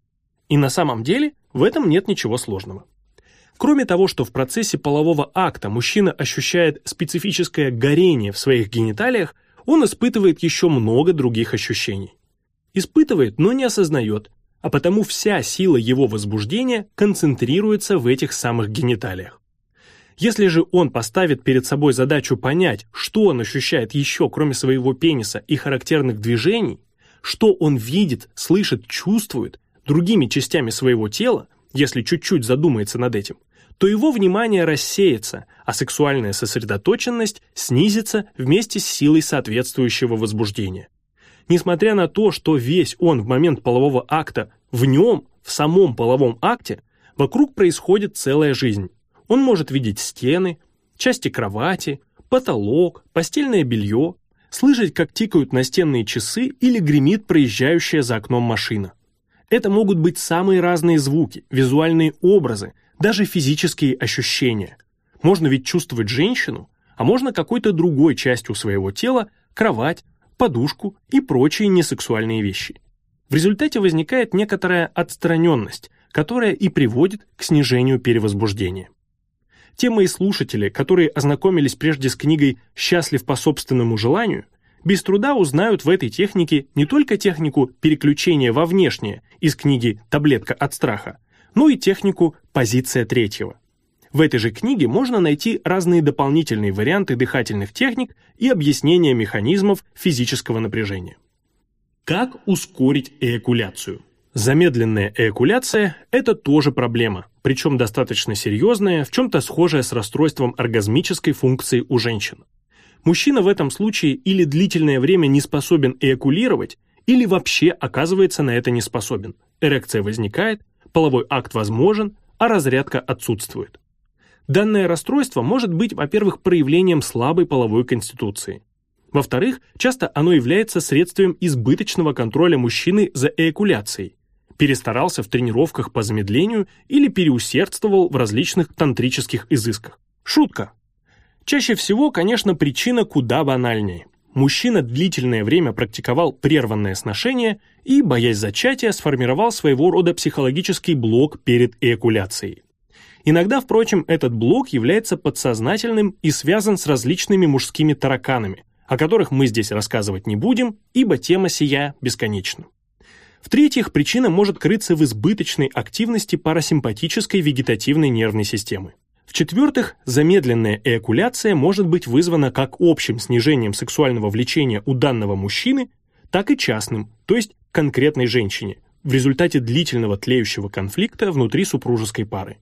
И на самом деле в этом нет ничего сложного. Кроме того, что в процессе полового акта мужчина ощущает специфическое горение в своих гениталиях, он испытывает еще много других ощущений. Испытывает, но не осознает, а потому вся сила его возбуждения концентрируется в этих самых гениталиях. Если же он поставит перед собой задачу понять, что он ощущает еще кроме своего пениса и характерных движений, что он видит, слышит, чувствует, другими частями своего тела, если чуть-чуть задумается над этим, то его внимание рассеется, а сексуальная сосредоточенность снизится вместе с силой соответствующего возбуждения. Несмотря на то, что весь он в момент полового акта в нем, в самом половом акте, вокруг происходит целая жизнь. Он может видеть стены, части кровати, потолок, постельное белье, слышать, как тикают настенные часы или гремит проезжающая за окном машина. Это могут быть самые разные звуки, визуальные образы, даже физические ощущения. Можно ведь чувствовать женщину, а можно какой-то другой частью своего тела, кровать, подушку и прочие несексуальные вещи. В результате возникает некоторая отстраненность, которая и приводит к снижению перевозбуждения. Те мои слушатели, которые ознакомились прежде с книгой «Счастлив по собственному желанию», без труда узнают в этой технике не только технику переключения во внешнее из книги «Таблетка от страха», но и технику «Позиция третьего». В этой же книге можно найти разные дополнительные варианты дыхательных техник и объяснения механизмов физического напряжения. Как ускорить эякуляцию? Замедленная эякуляция – это тоже проблема, причем достаточно серьезная, в чем-то схожая с расстройством оргазмической функции у женщин. Мужчина в этом случае или длительное время не способен эякулировать, или вообще оказывается на это не способен. Эрекция возникает, половой акт возможен, а разрядка отсутствует. Данное расстройство может быть, во-первых, проявлением слабой половой конституции. Во-вторых, часто оно является следствием избыточного контроля мужчины за эякуляцией. Перестарался в тренировках по замедлению или переусердствовал в различных тантрических изысках. Шутка. Чаще всего, конечно, причина куда банальнее. Мужчина длительное время практиковал прерванное сношение и, боясь зачатия, сформировал своего рода психологический блок перед эякуляцией. Иногда, впрочем, этот блок является подсознательным и связан с различными мужскими тараканами, о которых мы здесь рассказывать не будем, ибо тема сия бесконечна. В-третьих, причина может крыться в избыточной активности парасимпатической вегетативной нервной системы. В-четвертых, замедленная эякуляция может быть вызвана как общим снижением сексуального влечения у данного мужчины, так и частным, то есть конкретной женщине, в результате длительного тлеющего конфликта внутри супружеской пары.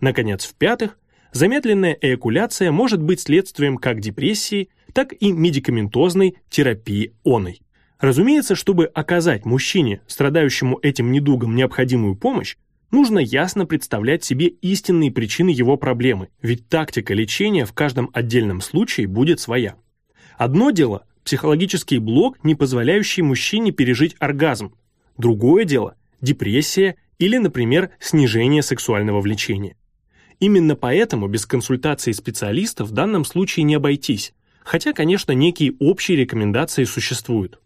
Наконец, в-пятых, замедленная эякуляция может быть следствием как депрессии, так и медикаментозной терапии оной. Разумеется, чтобы оказать мужчине, страдающему этим недугом, необходимую помощь, нужно ясно представлять себе истинные причины его проблемы, ведь тактика лечения в каждом отдельном случае будет своя. Одно дело – психологический блок, не позволяющий мужчине пережить оргазм. Другое дело – депрессия или, например, снижение сексуального влечения. Именно поэтому без консультации специалиста в данном случае не обойтись, хотя, конечно, некие общие рекомендации существуют.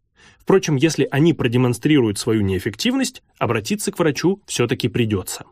Впрочем, если они продемонстрируют свою неэффективность, обратиться к врачу все-таки придется.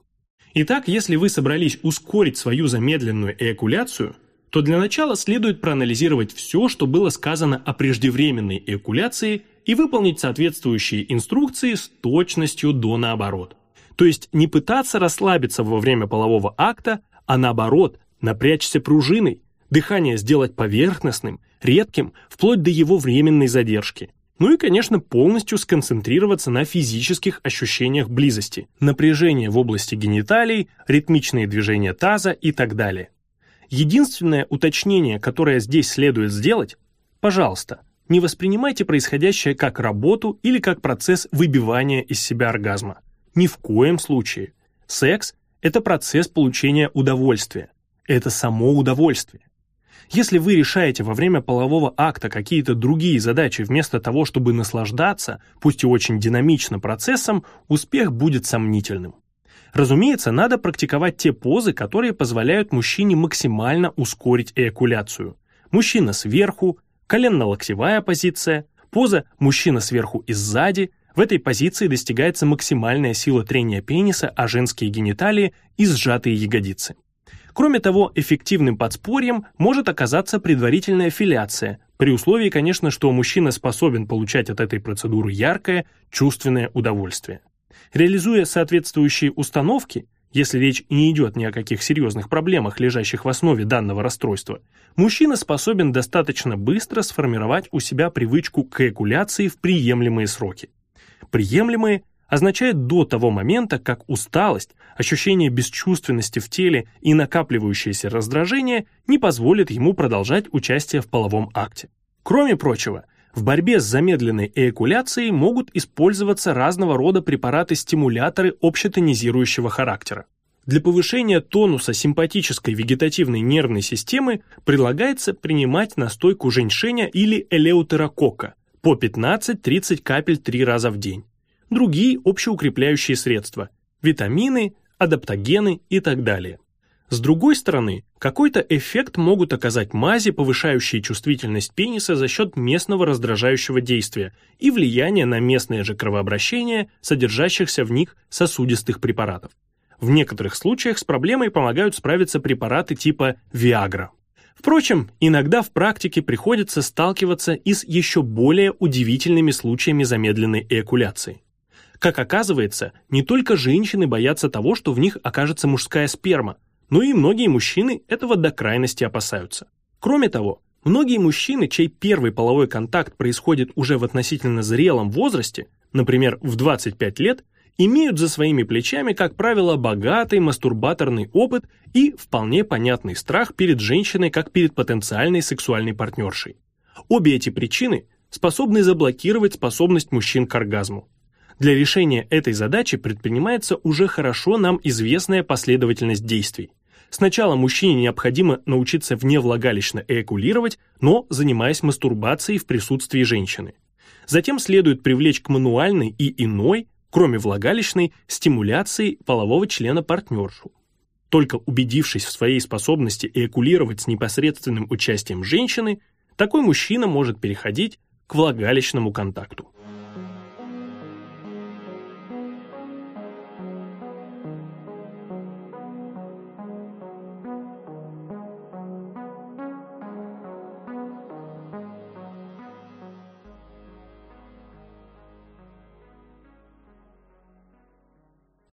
Итак, если вы собрались ускорить свою замедленную эякуляцию, то для начала следует проанализировать все, что было сказано о преждевременной эякуляции и выполнить соответствующие инструкции с точностью до наоборот. То есть не пытаться расслабиться во время полового акта, а наоборот, напрячься пружиной, дыхание сделать поверхностным, редким, вплоть до его временной задержки. Ну и, конечно, полностью сконцентрироваться на физических ощущениях близости, напряжение в области гениталий, ритмичные движения таза и так далее. Единственное уточнение, которое здесь следует сделать, пожалуйста, не воспринимайте происходящее как работу или как процесс выбивания из себя оргазма. Ни в коем случае. Секс это процесс получения удовольствия. Это само удовольствие. Если вы решаете во время полового акта какие-то другие задачи вместо того, чтобы наслаждаться, пусть и очень динамично процессом, успех будет сомнительным. Разумеется, надо практиковать те позы, которые позволяют мужчине максимально ускорить эякуляцию. Мужчина сверху, коленно-локтевая позиция, поза мужчина сверху и сзади – в этой позиции достигается максимальная сила трения пениса о женские гениталии и сжатые ягодицы. Кроме того, эффективным подспорьем может оказаться предварительная филяция, при условии, конечно, что мужчина способен получать от этой процедуры яркое, чувственное удовольствие. Реализуя соответствующие установки, если речь не идет ни о каких серьезных проблемах, лежащих в основе данного расстройства, мужчина способен достаточно быстро сформировать у себя привычку к эякуляции в приемлемые сроки приемлемые означает до того момента, как усталость, ощущение бесчувственности в теле и накапливающееся раздражение не позволят ему продолжать участие в половом акте. Кроме прочего, в борьбе с замедленной эякуляцией могут использоваться разного рода препараты-стимуляторы общетонизирующего характера. Для повышения тонуса симпатической вегетативной нервной системы предлагается принимать настойку женьшеня или элеутерокока по 15-30 капель 3 раза в день. Другие общеукрепляющие средства – витамины, адаптогены и так далее. С другой стороны, какой-то эффект могут оказать мази, повышающие чувствительность пениса за счет местного раздражающего действия и влияния на местное же кровообращение, содержащихся в них сосудистых препаратов. В некоторых случаях с проблемой помогают справиться препараты типа Viagra. Впрочем, иногда в практике приходится сталкиваться и с еще более удивительными случаями замедленной эякуляции. Как оказывается, не только женщины боятся того, что в них окажется мужская сперма, но и многие мужчины этого до крайности опасаются. Кроме того, многие мужчины, чей первый половой контакт происходит уже в относительно зрелом возрасте, например, в 25 лет, имеют за своими плечами, как правило, богатый мастурбаторный опыт и вполне понятный страх перед женщиной как перед потенциальной сексуальной партнершей. Обе эти причины способны заблокировать способность мужчин к оргазму. Для решения этой задачи предпринимается уже хорошо нам известная последовательность действий. Сначала мужчине необходимо научиться вневлагалищно эякулировать, но занимаясь мастурбацией в присутствии женщины. Затем следует привлечь к мануальной и иной, кроме влагалищной, стимуляции полового члена партнершу. Только убедившись в своей способности эякулировать с непосредственным участием женщины, такой мужчина может переходить к влагалищному контакту.